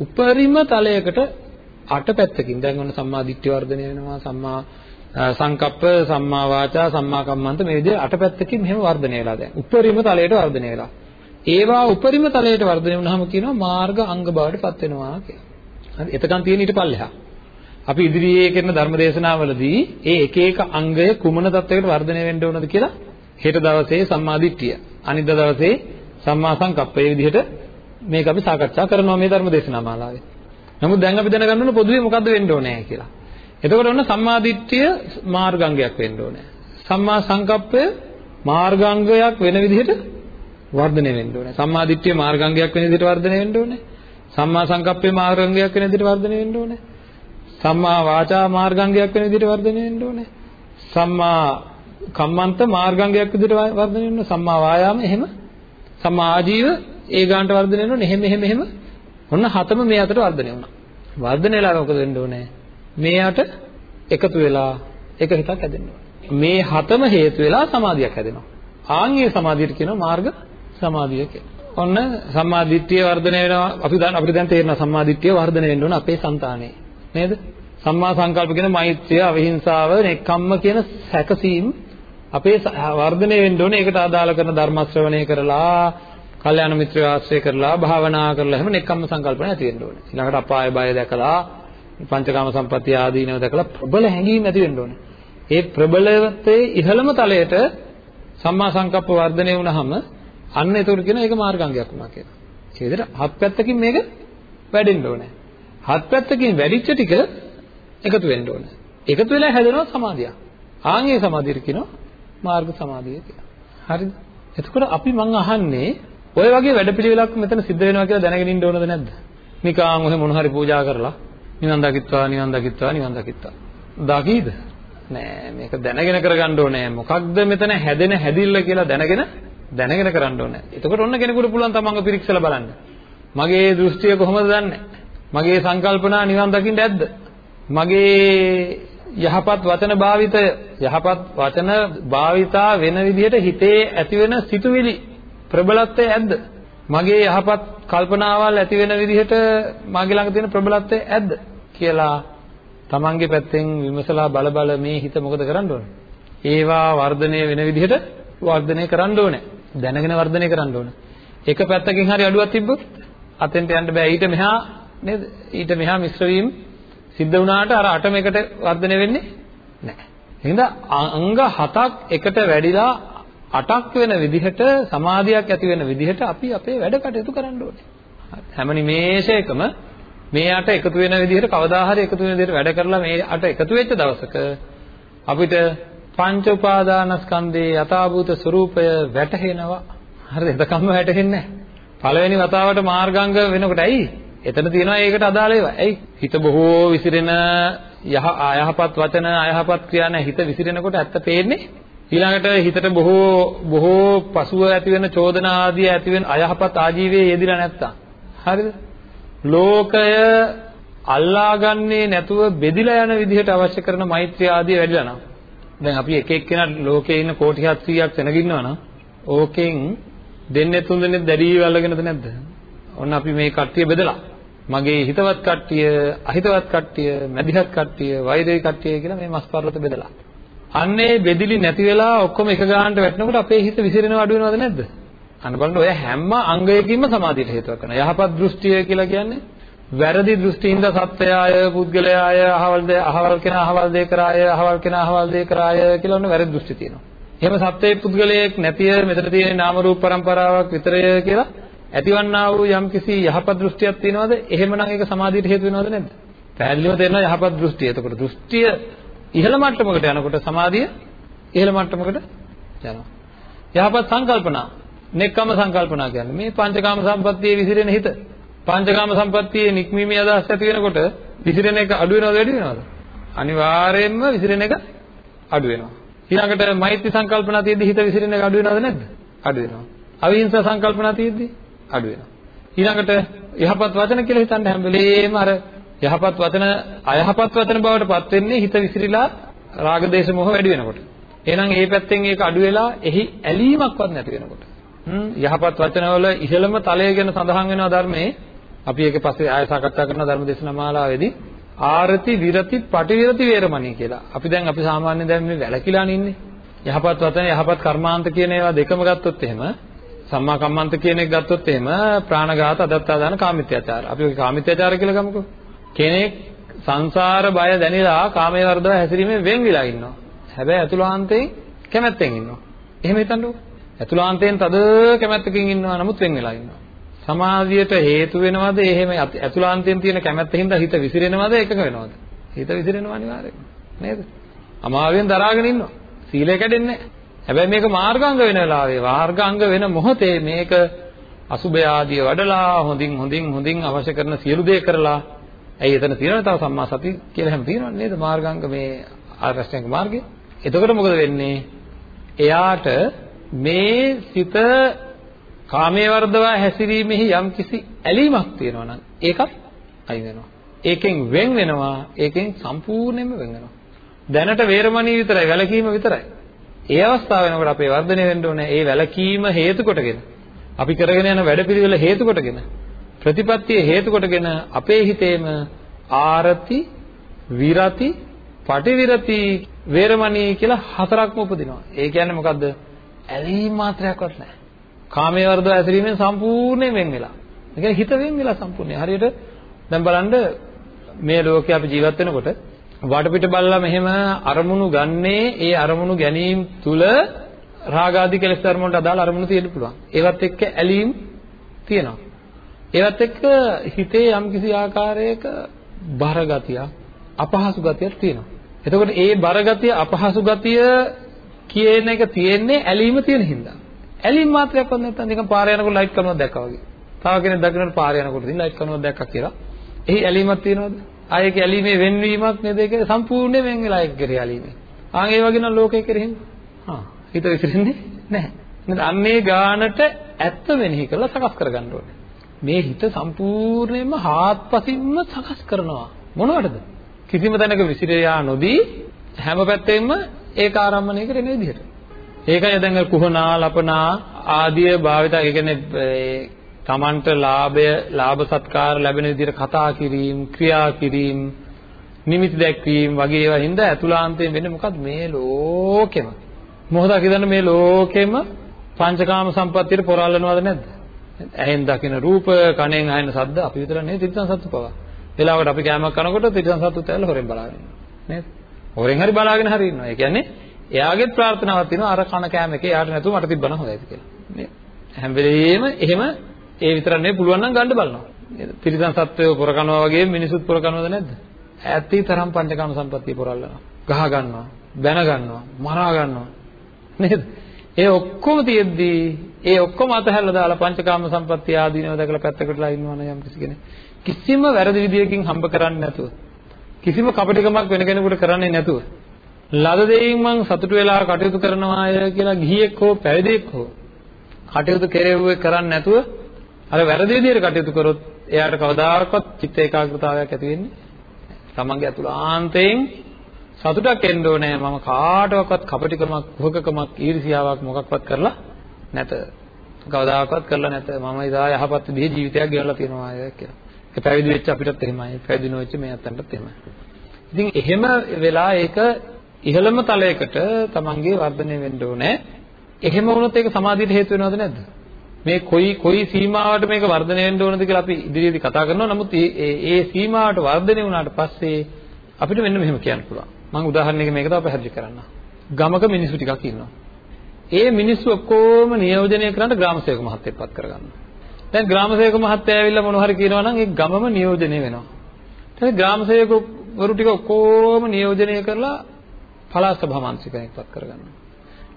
උපරිම තලයකට අට පැත්තකින් දැන් ඔන්න සම්මා දිට්ඨි වර්ධනය වෙනවා සම්මා සංකප්ප සම්මා වාචා සම්මා කම්මන්ත මේ විදිහට අට පැත්තකින් මෙහෙම වර්ධනය වෙලා දැන් උපරිම තලයට වර්ධනය වෙලා ඒවා උපරිම තලයට වර්ධනය වුණාම කියනවා මාර්ග අංග බවට පත් වෙනවා කියලා. හරි එතකන් තියෙන ඊට පල්ලෙහා. අපි ඉදිරියේ කරන ධර්ම දේශනාවලදී ඒ එක එක අංගය කුමන තත්වයකට වර්ධනය වෙන්න ඕනද කියලා හෙට දවසේ සම්මා දිට්ඨිය අනිද්දා දවසේ සම්මා සංකප්ප මේ විදිහට මේක අපි සාකච්ඡා කරනවා මේ ධර්ම දේශනා මාලාවේ. නමුත් දැන් අපි දැනගන්න ඕන පොදුවේ මොකද්ද වෙන්න ඕනේ කියලා. එතකොට ඔන්න සම්මා දිට්ඨිය මාර්ගාංගයක් වෙන්න ඕනේ. සම්මා සංකප්පය මාර්ගාංගයක් වෙන විදිහට වර්ධනය වෙන්න ඕනේ. සම්මා දිට්ඨිය මාර්ගාංගයක් වෙන විදිහට වර්ධනය වෙන්න ඕනේ. සම්මා සංකප්පේ මාර්ගාංගයක් වෙන විදිහට වර්ධනය වෙන්න ඕනේ. සම්මා වාචා මාර්ගාංගයක් වෙන විදිහට වර්ධනය වෙන්න ඕනේ. සම්මා කම්මන්ත මාර්ගාංගයක් විදිහට වර්ධනය වෙන්න සම්මා වායාම එහෙම සම්මා ආජීව ඒ ගානට වර්ධනය වෙනවනේ. එහෙම එහෙම එහෙම ඔන්න හතම මේ අතට වර්ධනය වුණා. වර්ධනය වෙලා මොකද වෙන්න ඕනේ? මේ අට එකතු වෙලා එක හිතක් හැදෙන්න ඕනේ. මේ හතම හේතු වෙලා සමාධියක් හැදෙනවා. ආන්ගේ සමාධියට කියනවා මාර්ග සමාධිය කියලා. ඔන්න සම්මා දිට්ඨිය වර්ධනය වෙනවා. අපි දැන් අපිට දැන් තේරෙනවා සම්මා දිට්ඨිය වර්ධනය වෙන්න ඕන අපේ సంతානේ. නේද? සම්මා සංකල්ප කියන මෛත්‍රිය, අවිහිංසාව, නෙක්ඛම්ම කියන සැකසීම් අපේ වර්ධනය වෙන්න ඕනේ. ඒකට අදාළ කරන ධර්ම ශ්‍රවණය කරලා, කල්යාණ මිත්‍රය ආශ්‍රය කරලා, භාවනා කරලා එහෙම නෙක්ඛම්ම සංකල්පන ඇති වෙන්න ඕනේ. ඊළඟට අපාය බය දැකලා, පංචකාම සම්පත්තිය ආදීනව දැකලා ප්‍රබල හැඟීම් ඇති වෙන්න ඕනේ. ඒ ප්‍රබලවතේ ඉහළම තලයට සම්මා සංකප්ප වර්ධනය වුණාම අන්න ඒතකොට කියන ඒක මාර්ගාංගයක් වුණා කියලා. ඒ විදිහට හත් පැත්තකින් මේක වැඩෙන්න ඕනේ. හත් පැත්තකින් වැඩිච්ච ටික එකතු වෙන්න ඕනේ. එකතු වෙලා හැදෙනවා සමාධිය. ආන්ගේ සමාධියට කියනවා මාර්ග සමාධිය කියලා. හරිද? එතකොට අපි මං අහන්නේ ඔය වගේ වැඩපිළිවෙලක් මෙතන සිද්ධ වෙනවා කියලා දැනගෙන ඉන්න ඕනද නැද්ද? නිකාන් ඔහෙ මොන හරි පූජා කරලා නිවන් දකිත්වා නිවන් දකිත්වා නිවන් දකිත්වා. දකීද? නෑ මේක දැනගෙන කරගන්න ඕනේ. මොකක්ද මෙතන හැදෙන හැදිල්ල කියලා දැනගෙන දැනගෙන කරන්න ඕනේ. එතකොට ඔන්න කෙනෙකුට පුළුවන් තමන්ව පිරික්සලා බලන්න. මගේ දෘෂ්ටිය කොහොමද දන්නේ? මගේ සංකල්පනා නිවන් දකින්න ඇද්ද? මගේ යහපත් වචන භාවිතය යහපත් වචන භාවිතා වෙන විදිහට හිතේ ඇතිවෙන සිතුවිලි ප්‍රබලත්වය ඇද්ද? මගේ යහපත් කල්පනාවල් ඇති වෙන විදිහට මගේ ළඟ තියෙන ප්‍රබලත්වය ඇද්ද කියලා තමන්ගේ පැත්තෙන් විමසලා බල බල මේ හිත මොකද කරන්න ඕනේ? ඒවා වර්ධනය වෙන විදිහට වර්ධනය කරන්න ඕනේ. දැනගෙන වර්ධනය කරන්න ඕනේ. එක පැත්තකින් හරි අඩුවක් තිබ්බොත් අතෙන්ට යන්න බෑ. ඊට මෙහා නේද? ඊට මෙහා මිශ්‍ර වීම සිද්ධ වුණාට අර අටම එකට වර්ධනය වෙන්නේ නැහැ. එහෙනම් අංග හතක් එකට වැඩිලා අටක් වෙන විදිහට සමාධියක් ඇති වෙන විදිහට අපි අපේ වැඩ කටයුතු කරන්න ඕනේ. හැම නිමේෂයකම මේ අට එකතු වෙන විදිහට කවදා හරි එකතු වෙන විදිහට වැඩ කරලා මේ අට එකතු වෙච්ච දවසක අපිට පංච උපාදානස්කන්ධයේ යථාභූත ස්වરૂපය වැටහෙනවා. හරිද? එතකම්ම වැටහෙන්නේ නැහැ. පළවෙනි වතාවට මාර්ගාංග වෙනකොට ඇයි? එතන තියෙනවා ඒකට අදාළ ඒවා. ඇයි? හිත බොහෝ විසිරෙන යහ අයහපත් වචන අයහපත් ක්‍රියා නැ හිත විසිරෙනකොට ඇත්ත පේන්නේ. ඊළඟට හිතට බොහෝ බොහෝ පසුව ඇති වෙන චෝදනා ආදී ඇති වෙන අයහපත් ආජීවයේ යෙදිලා නැත්තම්. හරිද? ලෝකය අල්ලාගන්නේ නැතුව බෙදිලා යන විදිහට අවශ්‍ය කරන මෛත්‍රිය ආදී වැඩිලා නම්. දැන් අපි එක එක්කෙනා ලෝකේ ඉන්න කෝටි 700ක් සෙනග ඉන්නවා නම් ඕකෙන් දෙන්නේ තුන් දෙනෙක් දැඩි වල්ලගෙනද නැද්ද? ඔන්න අපි මේ කට්ටිය බෙදලා මගේ හිතවත් කට්ටිය, අහිතවත් කට්ටිය, මැදිහත් කට්ටිය, වෛරී කට්ටිය කියලා මේ මස් පර්වත බෙදලා. අන්නේ බෙදිලි නැති වෙලා ඔක්කොම එක ගානට වැටෙනකොට අපේ හිත විසිරෙනව අඩු වෙනවද නැද්ද? අන්න බලන්න ඔය හැම අංගයකින්ම සමාධියට හේතුවක් වෙනවා. යහපත් දෘෂ්ටිය කියලා කියන්නේ වැරදි දෘෂ්ටිින්ද සත්‍යය පුද්ගලයාය අහවල් දේ අහවල් කෙනා අහවල් දේ කරාය අහවල් කෙනා අහවල් දේ කරාය කියලා ඔන්න වැරදි දෘෂ්ටි තියෙනවා. එහෙම සත්‍යයේ පුද්ගලයෙක් නැතිය මෙතන තියෙන නාම රූප પરම්පරාවක් විතරය කියලා ඇතිවන්නා වූ යම්කිසි යහපත් දෘෂ්ටියක් තියෙනවද? එහෙමනම් ඒක සමාධියට හේතු වෙනවද නැද්ද? පැහැදිලිව තේරෙනවා යහපත් දෘෂ්ටිය. එතකොට දෘෂ්ටිය ඉහළ මට්ටමකට යනකොට සමාධිය ඉහළ මට්ටමකට යනවා. යහපත් සංකල්පනා, නෙක්කම සංකල්පනා කියන්නේ මේ පංචකාම සම්පත්තියේ විසිරෙන හිත. පංචකාම සම්පත්තියේ නික්මීමේ අදහස් ඇති වෙනකොට විසිරෙන එක අඩු වෙනවද වැඩි වෙනවද? අනිවාර්යයෙන්ම විසිරෙන එක අඩු වෙනවා. ඊළඟට මෛත්‍රී සංකල්පනා තියෙද්දි හිත විසිරෙන එක අඩු වෙනවද නැද්ද? අඩු වෙනවා. අවිහිංසා සංකල්පනා තියෙද්දි අඩු වෙනවා. ඊළඟට යහපත් වචන කියලා හිතන්න හැම වෙලේම අර යහපත් වචන අයහපත් වචන බවට පත් වෙන්නේ හිත විසිරීලා රාග දේශ මොහ වැඩි වෙනකොට. එහෙනම් ඒ පැත්තෙන් ඒක අඩු වෙලා එහි ඇලීමක්වත් නැති වෙනකොට. හ්ම් යහපත් වචනවල ඉහළම තලය ගැන සඳහන් වෙනවා ධර්මයේ. අපි ඒක පස්සේ ආය සාකච්ඡා කරන ධර්ම දේශනා මාලාවේදී ආරති විරති පටිවිරති වේරමණී කියලා. අපි දැන් අපි සාමාන්‍යයෙන් දැන් මේ වැලකිලානේ ඉන්නේ. යහපත් වචන යහපත් කර්මාන්ත කියන ඒවා දෙකම ගත්තොත් එහෙම සම්මා කම්මන්ත කියන එක ගත්තොත් එහෙම ප්‍රාණඝාත අදත්තාදාන කාමිත්‍යාචාර. අපි ඔය කාමිත්‍යාචාර කියලා ගමුකෝ. කෙනෙක් සංසාර බය දැනিলা කාමයේ වර්ධව හැසිරීමෙන් වෙන් වෙලා ඉන්නවා. හැබැයි අතුලාන්තයෙන් කැමැත්තෙන් ඉන්නවා. එහෙම හිතන්නකෝ. අතුලාන්තයෙන් තද කැමැත්තකින් ඉන්නවා නමුත් වෙන් වෙලා ඉන්නවා. සමාධියට හේතු වෙනවද එහෙම අතුලාන්තයෙන් තියෙන කැමැත්ත හින්දා හිත විසිරෙනවද එකක වෙනවද? හිත විසිරෙනවා අනිවාර්යයෙන්. නේද? අමාවෙන් දරාගෙන ඉන්නවා. සීලය කැඩෙන්නේ නැහැ. හැබැයි මේක මාර්ගාංග වෙන වෙලාවේ මාර්ගාංග වෙන මොහොතේ මේක අසුභය ආදිය වඩලා හොඳින් හොඳින් හොඳින් අවශ්‍ය කරන සියලු දේ කරලා ඇයි එතන තියෙනවනේ තව සම්මා සති කියලා හැම තියෙනවනේ නේද මාර්ගාංග මේ ආරෂ්ඨාංග මාර්ගය එතකොට මොකද වෙන්නේ එයාට මේ සිත කාමයේ වර්ධවා හැසිරීමෙහි යම්කිසි ඇලීමක් තියෙනවා නම් ඒකත් අයින් වෙනවා. ඒකෙන් වෙන් වෙනවා. ඒකෙන් සම්පූර්ණයෙන්ම වෙන් වෙනවා. දැනට වේරමණී විතරයි වැලකීම විතරයි. ඒ අවස්ථාව වෙනකොට අපේ වර්ධනය වෙන්න ඕනේ ඒ වැලකීම හේතු කොටගෙන. අපි කරගෙන යන වැඩපිළිවෙල හේතු කොටගෙන. ප්‍රතිපත්තිය හේතු කොටගෙන අපේ හිතේම ආරති, විරති, පටිවිරති, වේරමණී කියලා හතරක්ම උපදිනවා. ඒ කියන්නේ මොකද්ද? ඇලීම් මාත්‍රයක්වත් නැහැ. කාමයේ වර්ධව ඇසිරීමෙන් සම්පූර්ණයෙන් වෙන් වෙලා. ඒ කියන්නේ හිත වෙන් වෙලා සම්පූර්ණයෙන්. හරියට දැන් බලන්න මේ ලෝකේ අපි ජීවත් වෙනකොට වටපිට බලලා මෙහෙම අරමුණු ගන්නේ ඒ අරමුණු ගැනීම තුල රාගාදී කෙලෙස් ධර්ම වලට අදාළ අරමුණු තියෙන්න පුළුවන්. ඒවත් එක්ක ඇලීම් තියෙනවා. ඒවත් එක්ක හිතේ යම්කිසි ආකාරයක බර ගතිය, අපහසු ගතියක් තියෙනවා. එතකොට ඒ බර ගතිය, අපහසු ගතිය කියන එක තියෙන්නේ ඇලීම තියෙන හින්දා. ඇලීම් මාත්‍රයක්වත් නැත්නම් නිකන් පාර යනකොට ලයිට් කරනවා දැක්කා වගේ. තව කෙනෙක් දකින්නට පාර යනකොට ඉතින් ලයිට් කරනවා දැක්කා කියලා. එහි ඇලීමක් තියෙනවද? ආයේ ඒක ඇලීමේ වෙන්වීමක් නේද ඒක සම්පූර්ණයෙන් වෙන් වෙලා ඒක කෙරේ ඇලීමේ. ආන් ඒ වගේ නම් ලෝකේ කෙරෙහිම හා හිත විසිරෙන්නේ නැහැ. නේද? අන්නේ ගානට ඇත්ත වෙනෙහි කරලා සකස් කරගන්න ඕනේ. මේ හිත සම්පූර්ණයෙන්ම හාත්පසින්ම සකස් කරනවා. මොනවටද? කිසිම තැනක විසිරියා නොදී හැම පැත්තෙම ඒක ආරම්භණය කරන විදිහට. ඒකයි දැන් කුහනා ලපනා ආදී භාවිතා ඒ කියන්නේ තමන්ට ලාභය ලාභ සත්කාර ලැබෙන විදිහට කතා කිරීම ක්‍රියා කිරීම නිමිති දැක්වීම වගේ ඒවා හින්දා ඇතුළාන්තයෙන් වෙන්නේ මොකද්ද? මේ ලෝකෙම. මොහොතක් ඉඳන් මේ ලෝකෙම පංචකාම සම්පත්තියට පොරාලනවද නැද්ද? ඇහෙන් දකින රූප කනෙන් අහන ශබ්ද අපි විතර නෙවෙයි තිරිසන් සත්තු පවා. වෙලාවකට අපි කෑමක් කනකොට තිරිසන් සත්තු තැල්ල හොරෙන් බලාගෙන නේද? හොරෙන් හරි බලාගෙන හරි ඉන්නවා ඒ කියන්නේ එයාගෙත් ප්‍රාර්ථනාවක් තියෙනවා අර කන කෑම එකේ එයාට නැතුව මට තිබ්බනම් හොඳයිද කියලා නේද හැම වෙලෙම එහෙම ඒ විතරක් නෙවෙයි පුළුවන් නම් ගන්න බලනවා. නේද? තිරිසන් සත්වයෝ පොර කනවා වගේ මිනිසුත් පොර කනවද නැද්ද? ඇත්ති තරම් පංචකාම සම්පත්තිය පොරල්ලනවා. ගහ ගන්නවා, බැන ගන්නවා, මරා ගන්නවා. නේද? ඒ ඔක්කොම තියෙද්දී ඒ ඔක්කොම අතහැරලා දාලා පංචකාම සම්පත්තිය ආදීනව දැකලා පැත්තකටලා ඉන්නවනම් යම් කිසි කෙනෙක් කිසිම වැරදි විදියකින් හම්බ කරන්නේ නැතුව කිසිම කපටිකමක් වෙන කෙනෙකුට කරන්නේ නැතුව ලද දෙයින් මං සතුටු වෙලා කටයුතු කරනවාය කියලා ගිහියෙක් හෝ පැවිදෙක් හෝ කටයුතු කෙරෙව්වේ කරන්නේ නැතුව අර වැරදි විදිහට කටයුතු කරොත් එයාට කවදාකවත් චිත්ත ඒකාග්‍රතාවයක් ඇති වෙන්නේ තමන්ගේ අතුලාන්තයෙන් සතුටක් එන්න ඕනේ මම කාටවත් කපටිකමක් කුහකකමක් ඊර්ෂියාවක් මොකක්වත් කරලා නැත. කවදාකවත් කරලා නැත. මම ඉදා යහපත් විදිහේ ජීවිතයක් ගෙවලා තියෙනවා අය කියලා. ඒ පැවිදි වෙච්ච අපිටත් එහෙමයි පැවිදි නොවෙච්ච මේ අතන්ටත් එහෙමයි ඉතින් එහෙම වෙලා ඒක ඉහළම තලයකට තමන්ගේ වර්ධනය වෙන්න ඕනේ එහෙම වුණොත් ඒක සමාධියට හේතු වෙනවද නැද්ද මේ කොයි කොයි සීමාවට මේක වර්ධනය වෙන්න ඕනද කියලා අපි ඉදිරියේදී කතා කරනවා. නමුත් ඒ ඒ සීමාවට වර්ධනය වුණාට පස්සේ අපිට මෙන්න මෙහෙම කියන්න පුළුවන්. මම උදාහරණයකින් මේක තව පැහැදිලි කරන්නම්. ගමක මිනිස්සු ටිකක් ඉන්නවා. ඒ මිනිස්සු ඔක්කොම නියෝජනය කරන්න ග්‍රාම සේවක මහත්තයෙක්පත් කරගන්නවා. දැන් ග්‍රාමසේවක මහත්තයා ඇවිල්ලා මොනවා හරි කියනවා නම් ඒ ගමම නියෝජනය වෙනවා. ඊට ග්‍රාමසේවකවරු ටික ඔක්කොම නියෝජනය කරලා පළාත් සභා මන්ත්‍රීකමක්පත් කරගන්නවා.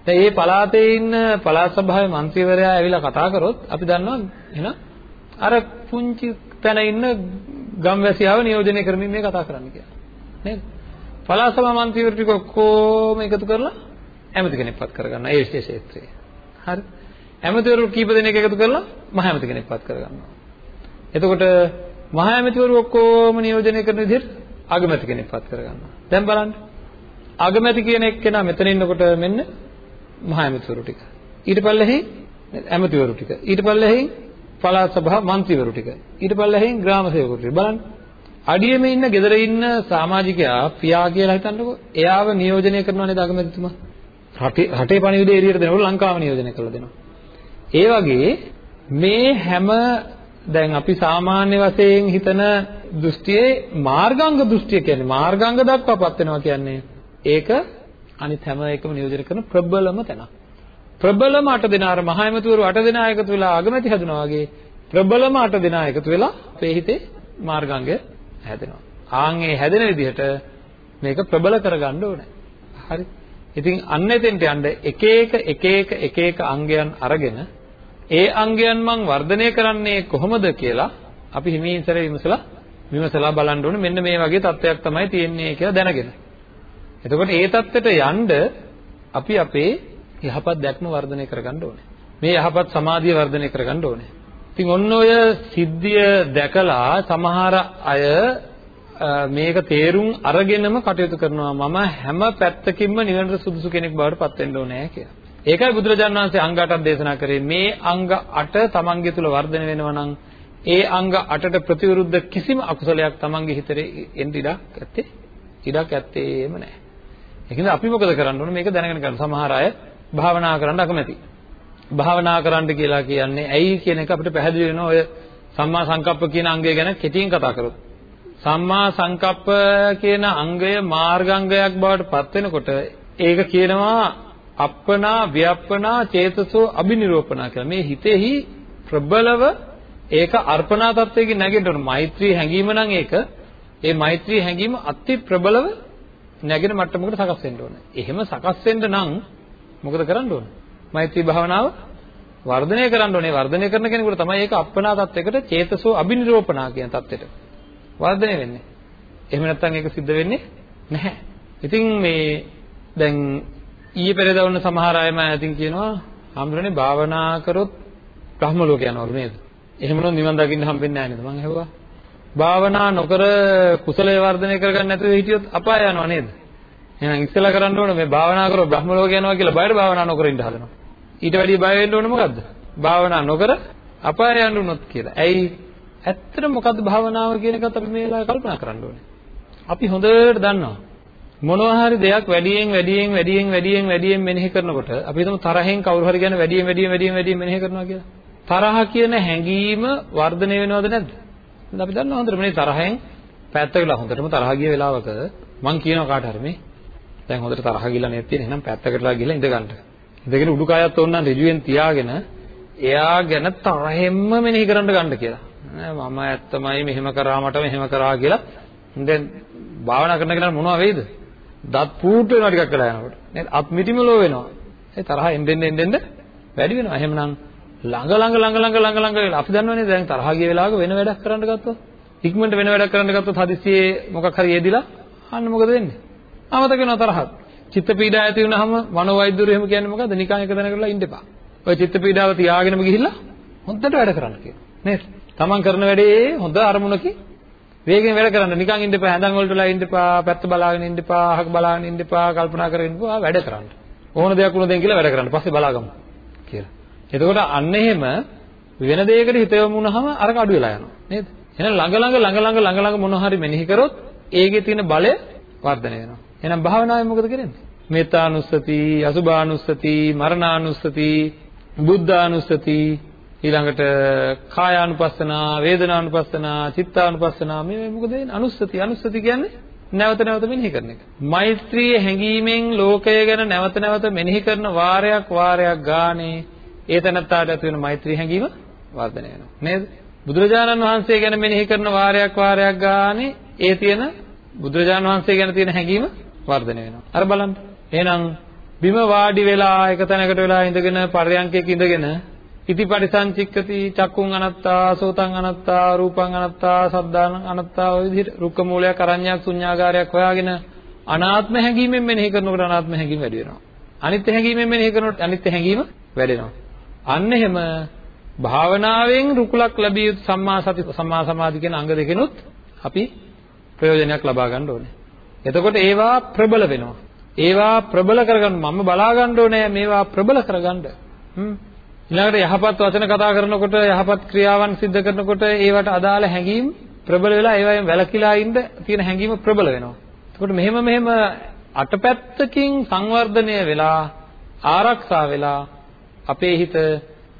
දැන් මේ පළාතේ ඉන්න පළාත් සභාවේ මන්ත්‍රීවරයා ඇවිල්ලා කතා කරොත් අපි දන්නවා එහෙනම් අර පුංචි තැන ඉන්න ගම්වැසියාව නියෝජනය කරමින් මේ කතා කරන්න කියලා. නේද? පළාත් සභා මන්ත්‍රීවරු ටික ඔක්කොම එකතු කරලා ඇමති කෙනෙක්පත් කරගන්නවා ඒ විශේෂ ක්ෂේත්‍රයේ. හරි. ඇමතිවරු කීප දෙනෙක් එකතු කරලා මහ ඇමති කෙනෙක්පත් කරගන්නවා. එතකොට මහ ඇමතිවරු ඔක්කොම නියෝජනය කරන විදිහට අගමැති කෙනෙක්පත් කරගන්නවා. දැන් බලන්න. අගමැති කියන එක්කෙනා මෙතන ඉන්නකොට මෙන්න මහා ඇමතිවරු ටික. ඊට පල්ලෙහි ඇමතිවරු ටික. ඊට පල්ලෙහි පළාත් සභා මන්ත්‍රීවරු ටික. ඊට පල්ලෙහි ග්‍රාම සේවකවරු ටික. බලන්න. අඩියෙම ඉන්න ගෙදර ඉන්න සමාජිකයා පියා කියලා හිතන්නකෝ. එයාව නියෝජනය කරනවා නේද අගමැතිතුමා? රටේ රටේ පණිවිඩය එළියට දෙනකොට ලංකාව නියෝජනය කරලා දෙනවා. ඒ වගේ මේ හැම දැන් අපි සාමාන්‍ය වශයෙන් හිතන දෘෂ්ටියේ මාර්ගාංග දෘෂ්ටිය කියන්නේ මාර්ගාංග දක්වාපත් වෙනවා කියන්නේ ඒක අනිත් හැම එකම නියෝජනය කරන ප්‍රබලම තැනක්. ප්‍රබලම අට දෙනා අර මහා ඇමතිවරු අට දෙනා එකතු වෙලා අගමැති හදුනා වගේ ප්‍රබලම අට දෙනා එකතු වෙලා අපේ හිතේ මාර්ගාංගය හැදෙනවා. ආන් ඒ හැදෙන විදිහට මේක ප්‍රබල කරගන්න ඕනේ. හරි. ඉතින් අන්න එතෙන්ට යන්න එක එක එක එක එක එක අංගයන් අරගෙන ඒ අංගයන් මං වර්ධනය කරන්නේ කොහොමද කියලා අපි හිමින් ඉස්සර විමසලා විමසලා බලන්න ඕනේ මෙන්න මේ වගේ තත්ත්වයක් තමයි තියෙන්නේ කියලා දැනගෙන. එතකොට ඒ தත්ත්වයට යන්න අපි අපේ යහපත් දැක්ම වර්ධනය කරගන්න ඕනේ. මේ යහපත් සමාධිය වර්ධනය කරගන්න ඕනේ. ඉතින් ඔන්න ඔය සිද්ධිය දැකලා සමහර අය මේක තේරුම් අරගෙනම කටයුතු කරනවා මම හැම පැත්තකින්ම නිවනට සුදුසු කෙනෙක් බවට පත් වෙන්න ඕනේ කියලා. ඒකයි බුදුරජාණන් වහන්සේ අංග 8ක් දේශනා කරේ මේ අංග 8 තමන්ගේ තුල වර්ධනය වෙනවා නම් ඒ අංග 8ට ප්‍රතිවිරුද්ධ කිසිම අකුසලයක් තමන්ගේ හිතේ එන්න ඉඩක් ඇත්තේ ඉඩක් ඇත්තේම නැහැ. ඒකෙන්ද අපි මොකද කරන්න ඕනේ මේක දැනගෙන ගන්න. සමහර අය භාවනා කරන්න අකමැති. භාවනා කරන්න කියලා කියන්නේ ඇයි කියන එක අපිට පැහැදිලි වෙනවා ඔය සම්මා සංකප්ප කියන අංගය ගැන කෙටියෙන් කතා කරොත්. සම්මා සංකප්ප කියන අංගය මාර්ගාංගයක් බවට පත් වෙනකොට ඒක කියනවා අප්පනා ව්‍යප්පනා චේතසෝ අබිනිරෝපණා කියලා. මේ හිතෙහි ප්‍රබලව ඒක අර්පණා තත්වයකින් නැගෙන්න ඕන. මෛත්‍රී හැඟීම නම් ඒක ඒ මෛත්‍රී හැඟීම අති ප්‍රබලව නැගෙන මට්ටමකට සකස් වෙන්න ඕන. එහෙම සකස් වෙන්න නම් මොකද කරන්න ඕන? මෛත්‍රී භාවනාව වර්ධනය කරන්න ඕනේ. වර්ධනය කරන කෙනෙකුට තමයි ඒක අප්පනා තත්වයකට චේතසෝ අබිනිරෝපණා කියන තත්වෙට වර්ධනය වෙන්නේ. එහෙම නැත්නම් ඒක සිද්ධ වෙන්නේ නැහැ. ඉතින් මේ දැන් ඊයේ පෙරේද වුණ සමහර අයම ඉතින් කියනවා හම්බුනේ භාවනා කරොත් බ්‍රහ්ම ලෝක යනවලු නේද? එහෙම නෝ නිවන් දකින්න හම්බෙන්නේ නැහැ නේද? මං ඇහුවා. භාවනා නොකර කුසලයේ වර්ධනය කරගන්න නැතුව හිටියොත් අපාය යනවා නේද? එහෙනම් ඉස්සෙල්ලා කරන්න ඕනේ මේ භාවනා කරොත් බ්‍රහ්ම ලෝක යනවා කියලා බයර භාවනා නොකර ඉන්න හදනවා. ඊට වැඩිය බය වෙන්න ඕනේ මොකද්ද? භාවනා නොකර අපාය යන්න උනොත් කියලා. ඇයි? ඇත්තට මොකද්ද භාවනාව කියන එකත් අපි මේ වෙලාවේ කල්පනා කරන්න ඕනේ. අපි හොඳට දන්නවා. මොනවා හරි දෙයක් වැඩියෙන් වැඩියෙන් වැඩියෙන් වැඩියෙන් වැඩියෙන් මෙනෙහි කරනකොට අපි හිතමු තරහෙන් කවුරු හරි ගැන වැඩියෙන් වැඩියෙන් වැඩියෙන් වැඩියෙන් මෙනෙහි කරනවා කියලා. තරහ කියන හැඟීම වර්ධනය වෙනවද නැද්ද? දැන් අපි දන්නවා හොඳට මේ තරහෙන් පැත්තකට හොඳටම තරහ ගිය වෙලාවක මං කියනවා කාට හරි මේ දැන් හොඳට තරහ ගිලා නෙත් තියෙන එහෙනම් පැත්තකටලා ගිහලා ඉඳ ගන්න. ඉඳගෙන උඩුකයත් ඕනනම් ඍජුවෙන් තියාගෙන එයා ගැන තරහෙන්ම මෙනෙහි කරන්න ගන්න කියලා. නෑ මම ඇත්තමයි මෙහෙම කරා මට මෙහෙම කරා කියලා දැන් භාවනා කරන කෙනාට මොනව වෙයිද? දත් පූට් වෙනවා ටිකක් වෙලා යනකොට. නේද? අත් මිටිම ලෝ වෙනවා. ඒ තරහ එන්නෙන් එන්නෙන් වැඩි වෙනවා. එහෙමනම් ළඟ ළඟ ළඟ ළඟ ළඟ ළඟ වෙලා අපි දන්නවනේ දැන් තරහ ගිය වෙලාවක වෙන වැඩක් කරන්න ගත්තොත් ඉක්මනට වෙන වැඩක් කරන්න ගත්තොත් හදිස්සියේ මොකක් හරි යෙදිලා අන්න මොකද වෙන්නේ? අමතක වෙනවා තරහත්. චිත්ත පීඩා ඇති වුනහම මනෝවෛද්‍යවරු එහෙම කියන්නේ මොකද්ද? නිකන් එක තැනකටලා ඉන්න එපා. ඔය චිත්ත පීඩාව තියාගෙනම ගිහිල්ලා හොඳට වැඩ කරන්න කියනවා. නේද? තමන් කරන වැඩේ හොඳ අරමුණකින් වේගෙන් වැඩ කරන්න. නිකන් ඉන්න එපා හැඳන් වලට වෙලා ඉන්න එපා පැත්ත බලාගෙන ඉන්න එපා අහක බලාගෙන ඉන්න එපා කල්පනා කරගෙන ඉන්න එපා වැඩ කරන්න. ඕන දෙයක් වුණ දෙන් කියලා වැඩ කරන්න. පස්සේ බලාගමු කියලා. එතකොට අන්න එහෙම වෙන දෙයකට හිත යොමු වුණාම අරක අඩු වෙලා යනවා. නේද? එහෙනම් ළඟ ළඟ ළඟ ළඟ ළඟ ළඟ මොන හරි මෙනෙහි කරොත් ඒකේ තියෙන බලය වර්ධනය වෙනවා. එහෙනම් භාවනාවේ මොකද කරන්නේ? මෙත්තානුස්සති අසුභානුස්සති මරණානුස්සති බුද්ධානුස්සති ඊළඟට කායානුපස්සනා, වේදනානුපස්සනා, චිත්තානුපස්සනා මේ මොකද වෙන්නේ? අනුස්සති. අනුස්සති කියන්නේ නැවත නැවත මෙනෙහි කරන එක. මෛත්‍රී හැඟීමෙන් ලෝකය ගැන නැවත නැවත මෙනෙහි කරන වාරයක් වාරයක් ගානේ ඒ තැනත්තාට ඇති වෙන මෛත්‍රී හැඟීම වර්ධනය වෙනවා. නේද? බුදුරජාණන් වහන්සේ ගැන මෙනෙහි කරන වාරයක් වාරයක් ගානේ ඒ තියෙන බුදුරජාණන් වහන්සේ ගැන තියෙන හැඟීම වර්ධනය වෙනවා. අර බලන්න. එහෙනම් බිම වාඩි වෙලා එක තැනකට වෙලා ඉඳගෙන පරයන්කයක ඉඳගෙන ඉතිපටිසංචික්කති චක්කුං අනත්තා සෝතං අනත්තා රූපං අනත්තා සද්ධාං අනත්තා ඔය විදිහට රුක්ක මූලයක් අරඤ්ඤයක් ශුන්‍යාකාරයක් හොයාගෙන අනාත්ම හැඟීමෙන් මෙනෙහි කරනකොට අනාත්ම හැඟීම වැඩි වෙනවා. අනිත්‍ය හැඟීමෙන් මෙනෙහි කරනකොට අනිත්‍ය හැඟීම වැඩෙනවා අන්න එහෙම භාවනාවෙන් රුකුලක් ලැබිය යුතු සම්මා සති සම්මා සමාධි කියන අංග දෙකෙනුත් අපි ප්‍රයෝජනයක් ලබා ගන්න ඕනේ. එතකොට ඒවා ප්‍රබල වෙනවා. ඒවා ප්‍රබල කරගන්න මම බලා ගන්න ඕනේ. මේවා ප්‍රබල කරගන්න. හ්ම්. ඊළඟට යහපත් වචන කතා කරනකොට යහපත් ක්‍රියාවන් සිද්ධ කරනකොට ඒවට අදාළ හැඟීම් ප්‍රබල වෙලා ඒවායින් වැළකීලා ඉන්න තියෙන හැඟීම ප්‍රබල වෙනවා. එතකොට මෙහෙම මෙහෙම අටපැත්තකින් සංවර්ධනය වෙලා ආරක්ෂා වෙලා අපේ හිත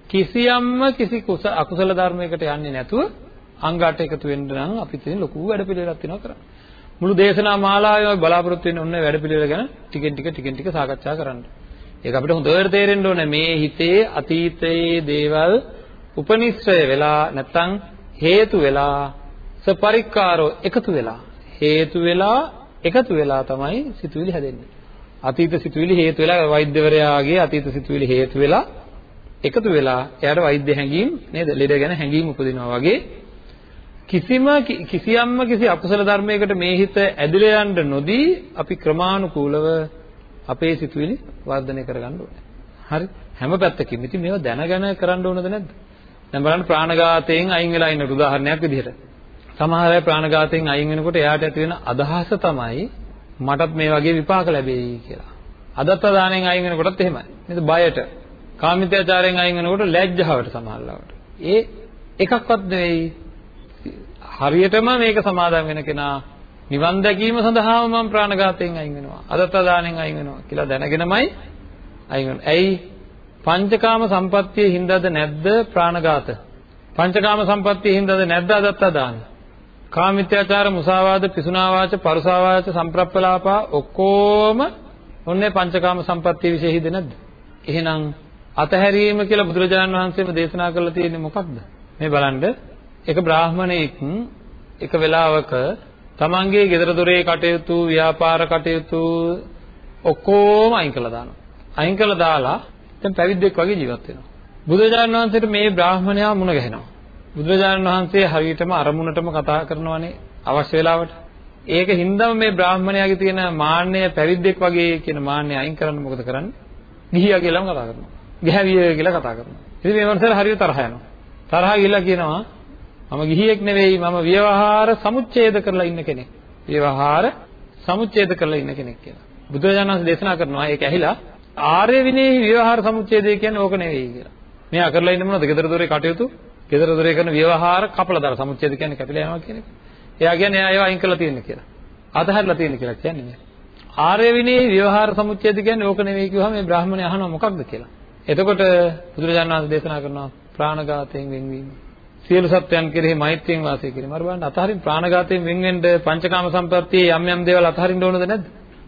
කිසියම්ම කිසි අකුසල ධර්මයකට යන්නේ නැතුව අංග අට එකතු වෙන්න නම් අපි තියෙන ලොකු වැඩ පිළිවෙලක් තියෙනවා කරන්න. මුළු දේශනා මාලාවේම බලාපොරොත්තු වෙන ඔන්න වැඩ පිළිවෙල ගැන ටිකෙන් ටික ටිකෙන් ටික සාකච්ඡා කරන්න. ඒක අපිට හොඳට තේරෙන්න ඕනේ මේ හිතේ අතීතයේ දේවල් උපනිශ්‍රය වෙලා නැත්තම් හේතු වෙලා සපරික්කාරෝ එකතු වෙලා හේතු වෙලා එකතු වෙලා තමයි සිතුවිලි හැදෙන්නේ. අතීත සිතුවිලි හේතු වෙලා වෛද්‍යවරයාගේ අතීත සිතුවිලි හේතු වෙලා එකතු වෙලා එයාට වෛද්‍ය හැඟීම් නේද? ලෙඩ ගැන හැඟීම් උපදිනවා වගේ කිසිම කිසියම්ම කිසි අකුසල ධර්මයකට මේ හිත ඇදලා යන්න නොදී අපි ක්‍රමානුකූලව අපේ සිතුවිලි වර්ධනය කරගන්න ඕනේ. හරි? හැම පැත්තකින්. ඉතින් මේවා දැනගෙන කරන්න ඕනද නැද්ද? දැන් බලන්න ප්‍රාණඝාතයෙන් අයින් වෙලා ඉන්න උදාහරණයක් විදිහට. සමහර අය ප්‍රාණඝාතයෙන් අයින් වෙනකොට එයාට ඇති වෙන අදහස තමයි මටත් මේ වගේ විපාක ලැබෙයි කියලා. අදත්ත දාණයෙන් අයින් වෙනකොටත් එහෙමයි. නේද? බයට. කාමිත්‍යාචාරයෙන් අයින් වෙනකොට ලැජ්ජාවට සමහරවට. ඒ එකක්වත් නෙවෙයි. හරියටම මේක සමාදන් වෙන කෙනා නිවන් දැකීම සඳහාම මම ප්‍රාණඝාතයෙන් අයින් වෙනවා. අදත්ත දාණයෙන් අයින් වෙනවා කියලා දැනගෙනමයි අයින් වෙනවා. ඇයි? පංචකාම සම්පත්තියේ හින්දාද නැද්ද ප්‍රාණඝාත? පංචකාම සම්පත්තියේ හින්දාද නැද්ද අදත්ත දාන? කාමිත්‍යාචාර, මුසාවාද, පිසුනාවාච, පරුසාවාච, සම්ප්‍රප්පලාපා ඔක්කොම ඔන්නේ පංචකාම සම්පත්තිය විශේෂයිද නැද්ද? එහෙනම් අතහැරීම කියලා බුදුරජාණන් වහන්සේම දේශනා කරලා තියෙන්නේ මොකක්ද? මේ බලන්න එක බ්‍රාහමණයෙක් එක වෙලාවක තමන්ගේ ගෙදර දොරේ කටයුතු, ව්‍යාපාර කටයුතු ඔක්කොම අයින් කළා දානවා. අයින් කළා දාලා දැන් පැවිද්දෙක් වගේ ජීවත් වෙනවා. බුදුරජාණන් වහන්සේට මේ බ්‍රාහමණයා මුණ ගැහෙනවා. බුදුරජාණන් වහන්සේ හරියටම අරමුණටම කතා කරනවානේ අවශ්‍ය වෙලාවට. ඒක හින්දාම මේ බ්‍රාහමණයාගේ තියෙන මාන්නය පැවිද්දෙක් වගේ කියන මාන්නය අයින් කරන්න මොකද කරන්නේ? ගිහියා කියලාම කතා කරනවා. ගැහැවිය කියලා කතා කරනවා. ඉතින් මේ මනසට හරියට තරහ යනවා. තරහ ගිහලා කියනවා මම ගිහියෙක් නෙවෙයි මම ව්‍යවහාර සමුච්ඡේද කරලා ඉන්න කෙනෙක්. ව්‍යවහාර සමුච්ඡේද කරලා ඉන්න කෙනෙක් කියලා. බුදුරජාණන් වහන්සේ දේශනා කරනවා ඒක ඇහිලා ආර්ය විනේහි ව්‍යවහාර සමුච්ඡේදය කියන්නේ ඕක නෙවෙයි කියලා. මෙයා කරලා ඉන්න මොනවද? ගෙදර දොරේ කටයුතු, ගෙදර දොරේ කරන ව්‍යවහාර කපලා දාලා සමුච්ඡේද කියන්නේ කැපිලා යනවා කියන එක. එයා කියන්නේ එයා ඒවා අයින් කරලා තියෙන කියලා. අතහැරලා තියෙන කියලා කියන්නේ නෑ. ආර්ය විනේහි ව්‍යවහාර සමුච්ඡේද කියන්නේ ඕක නෙවෙයි කිව්වම මේ බ්‍රාහ්මණය අහනවා මොකක්ද කියලා. එතකොට බුදුරජාණන් වහන්සේ දේශනා කරනවා ප්‍රාණඝාතයෙන් වෙන්වීම. සියලු සත්වයන් කෙරෙහි මෛත්‍රියෙන් වාසය කිරීම. අර බලන්න අතහරින් ප්‍රාණඝාතයෙන් වෙන් වෙන්න පංචකාම සම්පත්තියේ යම් යම් දේවල් අතහරින්න ඕනද නැද්ද?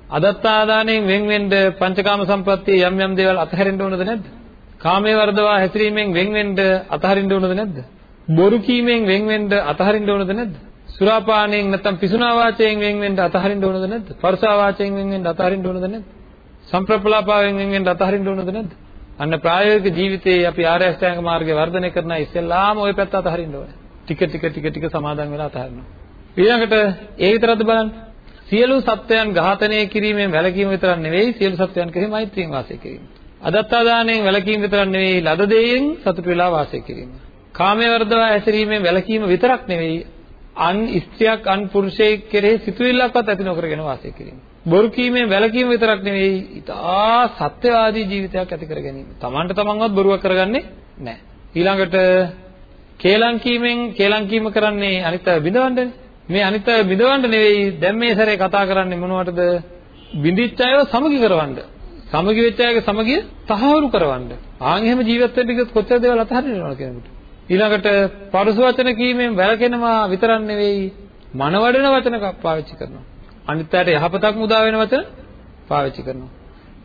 අදත්තාදානයෙන් වෙන් වෙන්න පංචකාම සම්පත්තියේ යම් යම් දේවල් අතහරින්න ඕනද නැද්ද? කාමයේ වර්ධවා හැසිරීමෙන් වෙන් වෙන්න අතහරින්න ඕනද නැද්ද? බොරු කීමෙන් වෙන් වෙන්න අතහරින්න ඕනද නැද්ද? සුරාපානයෙන් නැත්නම් පිසුනා වාචයෙන් වෙන් වෙන්න අතහරින්න ඕනද නැද්ද? පරසා වාචයෙන් වෙන් වෙන්න අතහරින්න ඕනද නැද්ද? සම්ප්‍රප්පලාපාවෙන් වෙන් වෙන්න අතහරින්න ඕනද නැද්ද? අන්න ප්‍රායෝගික ජීවිතයේ අපි ආර්ය අෂ්ටාංග මාර්ගය වර්ධනය කරන ඉස්සෙල්ලාම ওই පැත්ත අතහරින්න ඕනේ. ටික ටික ටික ටික සමාදන් වෙලා අතහරිනවා. ඊළඟට ඒ විතරක්ද බලන්න. සියලු සත්වයන් ඝාතනය කිරීමෙන් වැළකීම විතරක් නෙවෙයි සියලු සත්වයන් කෙරෙහි මෛත්‍රියෙන් වාසය කිරීම. අදත්තා දාණයෙන් වැළකීම විතරක් නෙවෙයි ලද දෙයෙන් සතුට වෙලා වාසය කිරීම. කාමයේ වර්ධවා ඇසිරීමෙන් වැළකීම විතරක් නෙවෙයි අන් ස්ත්‍රියක් අන් පුරුෂයෙක් කෙරෙහි සිතුවිල්ලක්වත් ඇති නොකරගෙන වාසය කිරීම. බොරු කීමෙන් වැළකීම විතරක් නෙවෙයි ඉතා සත්‍යවාදී ජීවිතයක් ඇති කර ගැනීම. Tamanට tamanවත් බොරුවක් කරගන්නේ නැහැ. ඊළඟට කේලම් කීමෙන් කේලම් කීම කරන්නේ අනිත් අය බිඳවන්නනේ. මේ අනිත් අය බිඳවන්න නෙවෙයි දැන් මේ සැරේ කතා කරන්නේ මොනවටද? බිඳිච්ච අයව සමගි කරවන්න. සමගි වෙච්ච අයගේ සමගිය තහවුරු කරවන්න. ආන් එහෙම ජීවත් වෙන්න ගියොත් කොච්චර දේවල් අතහරිනවද කෙනෙකුට. ඊළඟට පරුස වචන කීමෙන් වැළකෙනවා විතරක් නෙවෙයි මනවඩන වචන පාවිච්චි කරනවා. අනිත් අයට යහපතක් මුදා වෙන වචන පාවිච්චි කරනවා.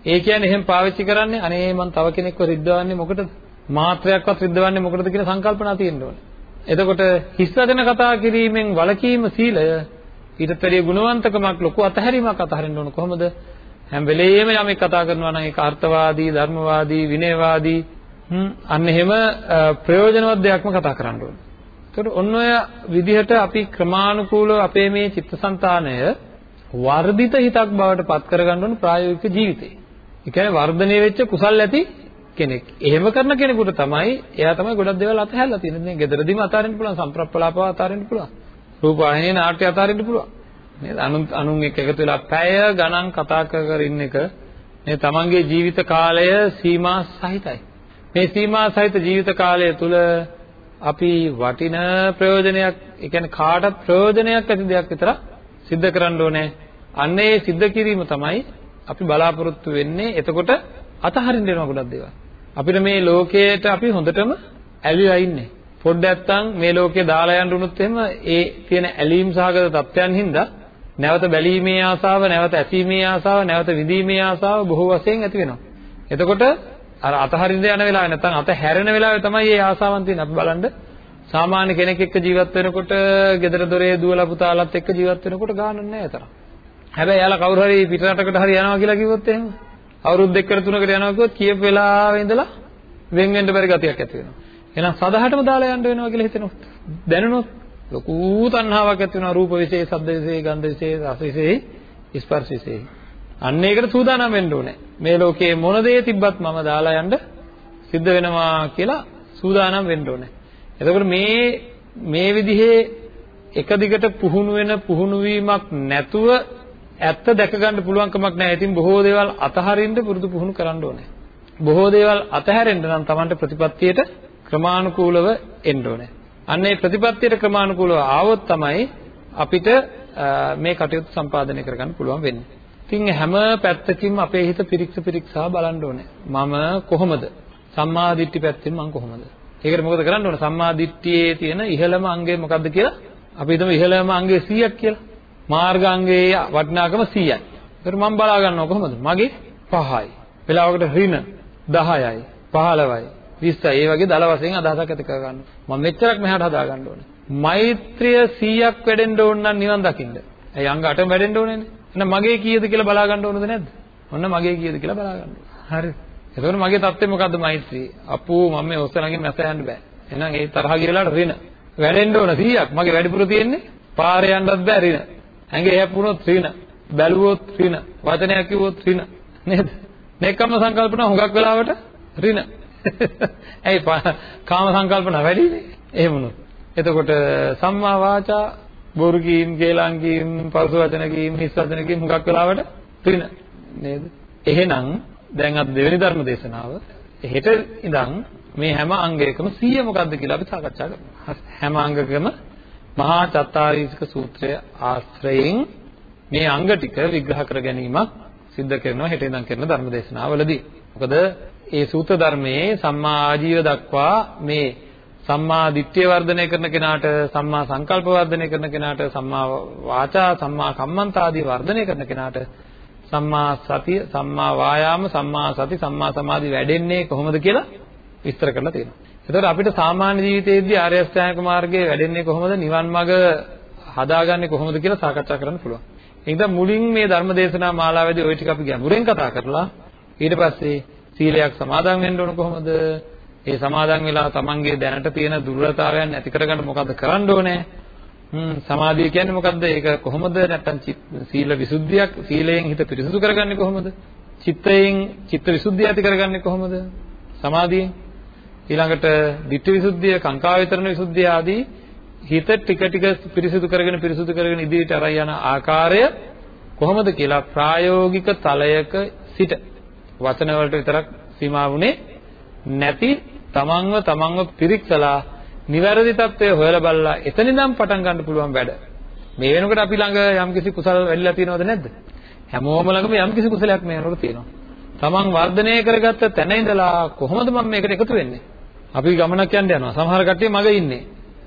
ඒ කියන්නේ එහෙම පාවිච්චි කරන්නේ අනේ මං තව කෙනෙක්ව රිද්දවන්නේ මොකටද? මාත්‍රයක්වත් රිද්දවන්නේ මොකටද කියන සංකල්පනා තියෙන්න ඕනේ. එතකොට හිස් වචන කතා කිරීමෙන් වළකීම සීලය ඊටත් වැඩිය ගුණවන්තකමක් ලොකු අතහැරීමක් අතහරින්න ඕන කොහොමද? හැම වෙලෙම යමෙක් කතා කරනවා නම් ඒක අර්ථවාදී, ධර්මවාදී, විනයවාදී අන්න එහෙම ප්‍රයෝජනවත් දෙයක්ම කතා කරන්න ඕනේ. ඒකට ඔන්න ඔය විදිහට අපි ක්‍රමානුකූලව අපේ මේ චිත්තසංතානය වර්ධිත හිතක් බවට පත් කරගන්න ඕන ප්‍රායෝගික ජීවිතේ. ඒ කියන්නේ වර්ධනය වෙච්ච කුසල් ඇති කෙනෙක්. එහෙම කරන කෙනෙකුට තමයි එයා තමයි ගොඩක් දේවල් අතහැරලා තියෙන්නේ. දැන් ගෙදරදීම අතාරින්න පුළුවන්, සම්ප්‍රප්පලාපව අතාරින්න පුළුවන්. රූපවාහිනියේ නාට්‍ය අතාරින්න පුළුවන්. නේද? අනුන් අනුන් එක්ක එකතු වෙලා පැය ගණන් කතා කර කර ඉන්න එක මේ තමන්ගේ ජීවිත කාලය සීමා සහිතයි. මේ සීමා සහිත ජීවිත කාලය තුල අපි වටින ප්‍රයෝජනයක්, ඒ කියන්නේ කාටත් ප්‍රයෝජනයක් ඇති දෙයක් විතර සිද්ධ කරන්න ඕනේ. අන්න ඒ සිද්ධ කිරීම තමයි අපි බලාපොරොත්තු වෙන්නේ. එතකොට අතහරින්න වෙනවා ගොඩක් දේවල්. අපිට මේ ලෝකයට අපි හොඳටම ඇලිලා ඉන්නේ. පොඩ්ඩක් නැත්තම් මේ ලෝකේ දාලා යන්න උනොත් එහෙම ඒ තියෙන ඇලීම් සහගත තත්ත්වයන් හින්දා නැවත බැලීමේ ආසාව, නැවත ඇසීමේ ආසාව, නැවත විඳීමේ ආසාව බොහෝ වශයෙන් ඇති වෙනවා. එතකොට අර අතහරින්න යන වෙලාවේ නැත්තම් අත හැරෙන වෙලාවේ තමයි මේ ආසාවන් තියෙන්නේ. අපි බලන්න සාමාන්‍ය කෙනෙක් එක්ක ජීවත් වෙනකොට ගෙදර දොරේ දුවලා පුතාලත් එක්ක ජීවත් වෙනකොට ගානක් නැහැ තරම්. හැබැයි යාලා කවුරු හරි පිටරටකට හරි යනවා කියලා කිව්වොත් එහෙම අවුරුදු දෙකකට තුනකට යනවා කිව්වොත් කීප වෙලාවෙ ඉඳලා වෙන් වෙන්න බැරි ගතියක් ඇති වෙනවා. එහෙනම් සදහටම දාලා යන්න වෙනවා කියලා හිතෙනොත් දැනුනොත් ලොකු තණ්හාවක් ඇති වෙනවා රූප විශේෂ, ශබ්ද විශේෂ, ගන්ධ විශේෂ, රස විශේෂ, ස්පර්ශ විශේෂ. අන්න ඒකට සූදානම් වෙන්න ඕනේ. මේ ලෝකේ මොන දේ තිබ්බත් මම දාලා යන්න සිද්ධ වෙනවා කියලා සූදානම් වෙන්න ඕනේ. එතකොට මේ මේ විදිහේ එක දිගට පුහුණු වෙන පුහුණු වීමක් නැතුව ඇත්ත දැක ගන්න පුළුවන් කමක් නැහැ. ඉතින් බොහෝ දේවල් අතහරින්න පුරුදු පුහුණු කරන්න ඕනේ. බොහෝ දේවල් අතහැරෙන්න නම් Tamanට ප්‍රතිපත්තියට ක්‍රමානුකූලව එන්න ඕනේ. අන්න ඒ ප්‍රතිපත්තියට ක්‍රමානුකූලව ආවොත් තමයි අපිට මේ කටයුතු සම්පාදනය කරගන්න පුළුවන් වෙන්නේ. ඉතින් හැම පැත්තකින්ම අපේ හිත පිරික්ස පිරික්සා බලන්න ඕනේ. මම කොහොමද? සම්මා දිට්ඨි පැත්තෙන් මම කොහොමද? ඒකට මොකද කරන්න ඕනේ? සම්මා දිට්ඨියේ තියෙන ඉහළම අංගය මොකක්ද කියලා අපි හිතමු ඉහළම අංගය 100ක් කියලා. මාර්ගාංගයේ වටිනාකම 100යි. ඒකට මම බලා ගන්නවා කොහොමද? මගේ 5යි. වෙලාවකට ඍණ 10යි, 15යි, 20යි. ඒ වගේ දල වශයෙන් අදහසක් ඇති කර ගන්න. මම මෙච්චරක් මෙහාට හදා ගන්න ඕනේ. මෛත්‍රිය 100ක් වැඩෙන්න ඕන නම් නිවන් දකින්න. ඒ අංග 8ම වැඩෙන්න ඕනේනේ. එහෙනම් මගේ කීයද කියලා බලා ගන්න ඕනද නැද්ද? ඔන්න මගේ කීයද කියලා බලා ගන්න ඕන. හරි. එතකොට මගේ தත්ත්වය මොකද්ද මෛත්‍රී? අපෝ මම මේ ඔස්සනගෙන් නැස යන්න බෑ. එහෙනම් ඒ තරහ ගිරලාට රින. වැඩෙන්න ඕන 100ක්. මගේ වැඩිපුර තියෙන්නේ පාරේ යන්නත් බෑ රින. ඇඟේ හැප්පුණොත් රින. බැලුවොත් රින. වචනයක් කිව්වොත් රින. නේද? නෙකම්ම සංකල්පන හුඟක් වෙලාවට රින. ඇයි කාම සංකල්පන වැඩිනේ? එහෙම වුණොත්. එතකොට සම්මා වාචා බොරු කීම්, කේලම් කීම්, පරස වචන කීම්, හිස් වචන කීම් හුඟක් වෙලාවට රින. නේද? එහෙනම් දැන් අද දෙවෙනි ධර්ම දේශනාව හෙට ඉඳන් මේ හැම අංගයකම 100 මොකක්ද කියලා අපි සාකච්ඡා කරනවා. හැම අංගකම මහා චත්තාරීසික සූත්‍රය ආශ්‍රයෙන් මේ අංග ටික විග්‍රහ කර ගැනීමක් සිද්ධ කරනවා හෙට ඉඳන් කරන ධර්ම දේශනාවලදී. මොකද ඒ සූත්‍ර ධර්මයේ සම්මා ආජීව දක්වා මේ සම්මා දිට්ඨිය වර්ධනය කරන කෙනාට සම්මා සංකල්ප වර්ධනය කරන කෙනාට සම්මා වාචා සම්මා කම්මන්ත ආදී වර්ධනය කරන කෙනාට සම්මා සතිය සම්මා වායාම සම්මා සති සම්මා සමාධි වැඩෙන්නේ කොහොමද කියලා විස්තර කරලා තියෙනවා. එතකොට අපිට සාමාන්‍ය ජීවිතයේදී ආර්ය අෂ්ටාංගික මාර්ගයේ වැඩෙන්නේ කොහොමද නිවන් මඟ හදාගන්නේ කොහොමද කියලා සාකච්ඡා කරන්න පුළුවන්. ඒකද මුලින් මේ ධර්ම දේශනා මාලාවේදී ওই ටික අපි ගැඹුරෙන් කතා කරලා ඊට පස්සේ සීලයක් සමාදන් වෙන්න ඕන කොහොමද? ඒ සමාදන් වෙලා තමන්ගේ දැනට තියෙන දුර්වලතාවයන් නැති කරගන්න මොකද්ද කරන්න ඕනේ? හ්ම් සමාධිය කියන්නේ මොකද්ද? ඒක කොහොමද නැත්තම් සීල විසුද්ධියක් සීලයෙන් හිත පිරිසුදු කරගන්නේ කොහොමද? චිත්තයෙන් චිත්ත විසුද්ධිය ඇති කරගන්නේ කොහොමද? සමාධියෙන්. ඊළඟට ditthi විසුද්ධිය, කාංකා විතරණ විසුද්ධිය ආදී හිත ටික ටික පිරිසුදු කරගෙන පිරිසුදු කරගෙන ඉදිරියට අරයි යන ආකාරය කොහොමද කියලා ප්‍රායෝගික තලයක සිට වචන වලට විතරක් සීමා වුණේ නැති තමන්ව තමන්ව පිරික්සලා නිවැරදි తත්වය හොයලා බලලා එතනින්නම් පටන් ගන්න පුළුවන් වැඩ. මේ වෙනකොට අපි ළඟ යම්කිසි කුසල වැඩිලා තියෙනවද නැද්ද? හැමෝම ළඟම යම්කිසි කුසලයක් මේ වෙනකොට තියෙනවා. තමන් වර්ධනය කරගත්ත තැන ඉඳලා කොහොමද මම මේකට එකතු වෙන්නේ? අපි ගමනක් යන්න යනවා. සමහර කට්ටිය මග ඉන්නේ.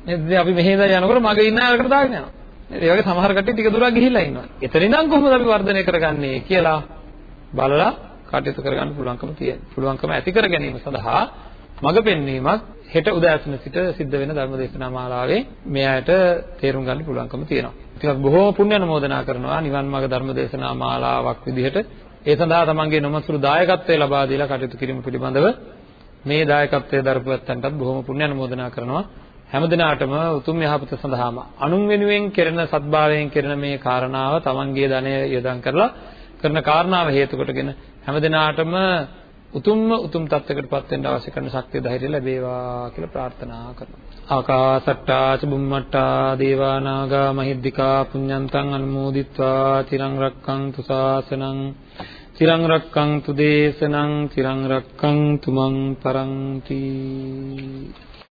නේද? අපි මෙහෙ ඉඳලා යනකොට මග ඉන්න අයකට දාගෙන යනවා. ඒ වගේ සමහර කට්ටිය ටික දුරක් ගිහිල්ලා ඉන්නවා. එතනින්නම් කොහොමද අපි වර්ධනය කරගන්නේ කියලා බලලා කටයුතු කරගන්න පුළුවන්කම තියෙන. පුළුවන්කම ඇති කර ගැනීම සඳහා මඟ පෙන්වීමක් හෙට උදෑසන සිට සිද්ධ වෙන ධර්ම දේශනා මාලාවේ මේ අයට තේරුම් ගන්න පුළුවන්කම තියෙනවා. ඉතින් බොහෝ පුණ්‍ය අනුමෝදනා කරනවා නිවන් මාර්ග ධර්ම දේශනා මාලාවක් විදිහට ඒ සඳහා තමන්ගේ නොමසුරු දායකත්වය ලබා දීලා කටයුතු කිරීම පිළිබඳව මේ දායකත්වයේ දරපු ඇත්තන්ටත් බොහොම පුණ්‍ය අනුමෝදනා කරනවා. හැමදිනාටම උතුම් යහපත සඳහාම අනුන් වෙනුවෙන් කෙරෙන සත්භාවයෙන් කෙරෙන මේ කාරණාව තමන්ගේ ධනය යොදන් කරලා කරන කාරණාව හේතු කොටගෙන හැමදිනාටම උතුම්ම උතුම් තත්යකටපත් වෙන්න අවශ්‍ය කරන ශක්තිය ධෛර්යය ලැබේවා කියලා ප්‍රාර්ථනා කරනවා. ආකාසට්ටා ච බුම්මට්ටා දේවා නාග මහිද්దికා පුඤ්ඤන්තං අනුමෝදිත්වා තිරං රක්ඛන්තු ශාසනං තිරං රක්ඛන්තු දේශනං තිරං රක්ඛන්තු මං පරන්ති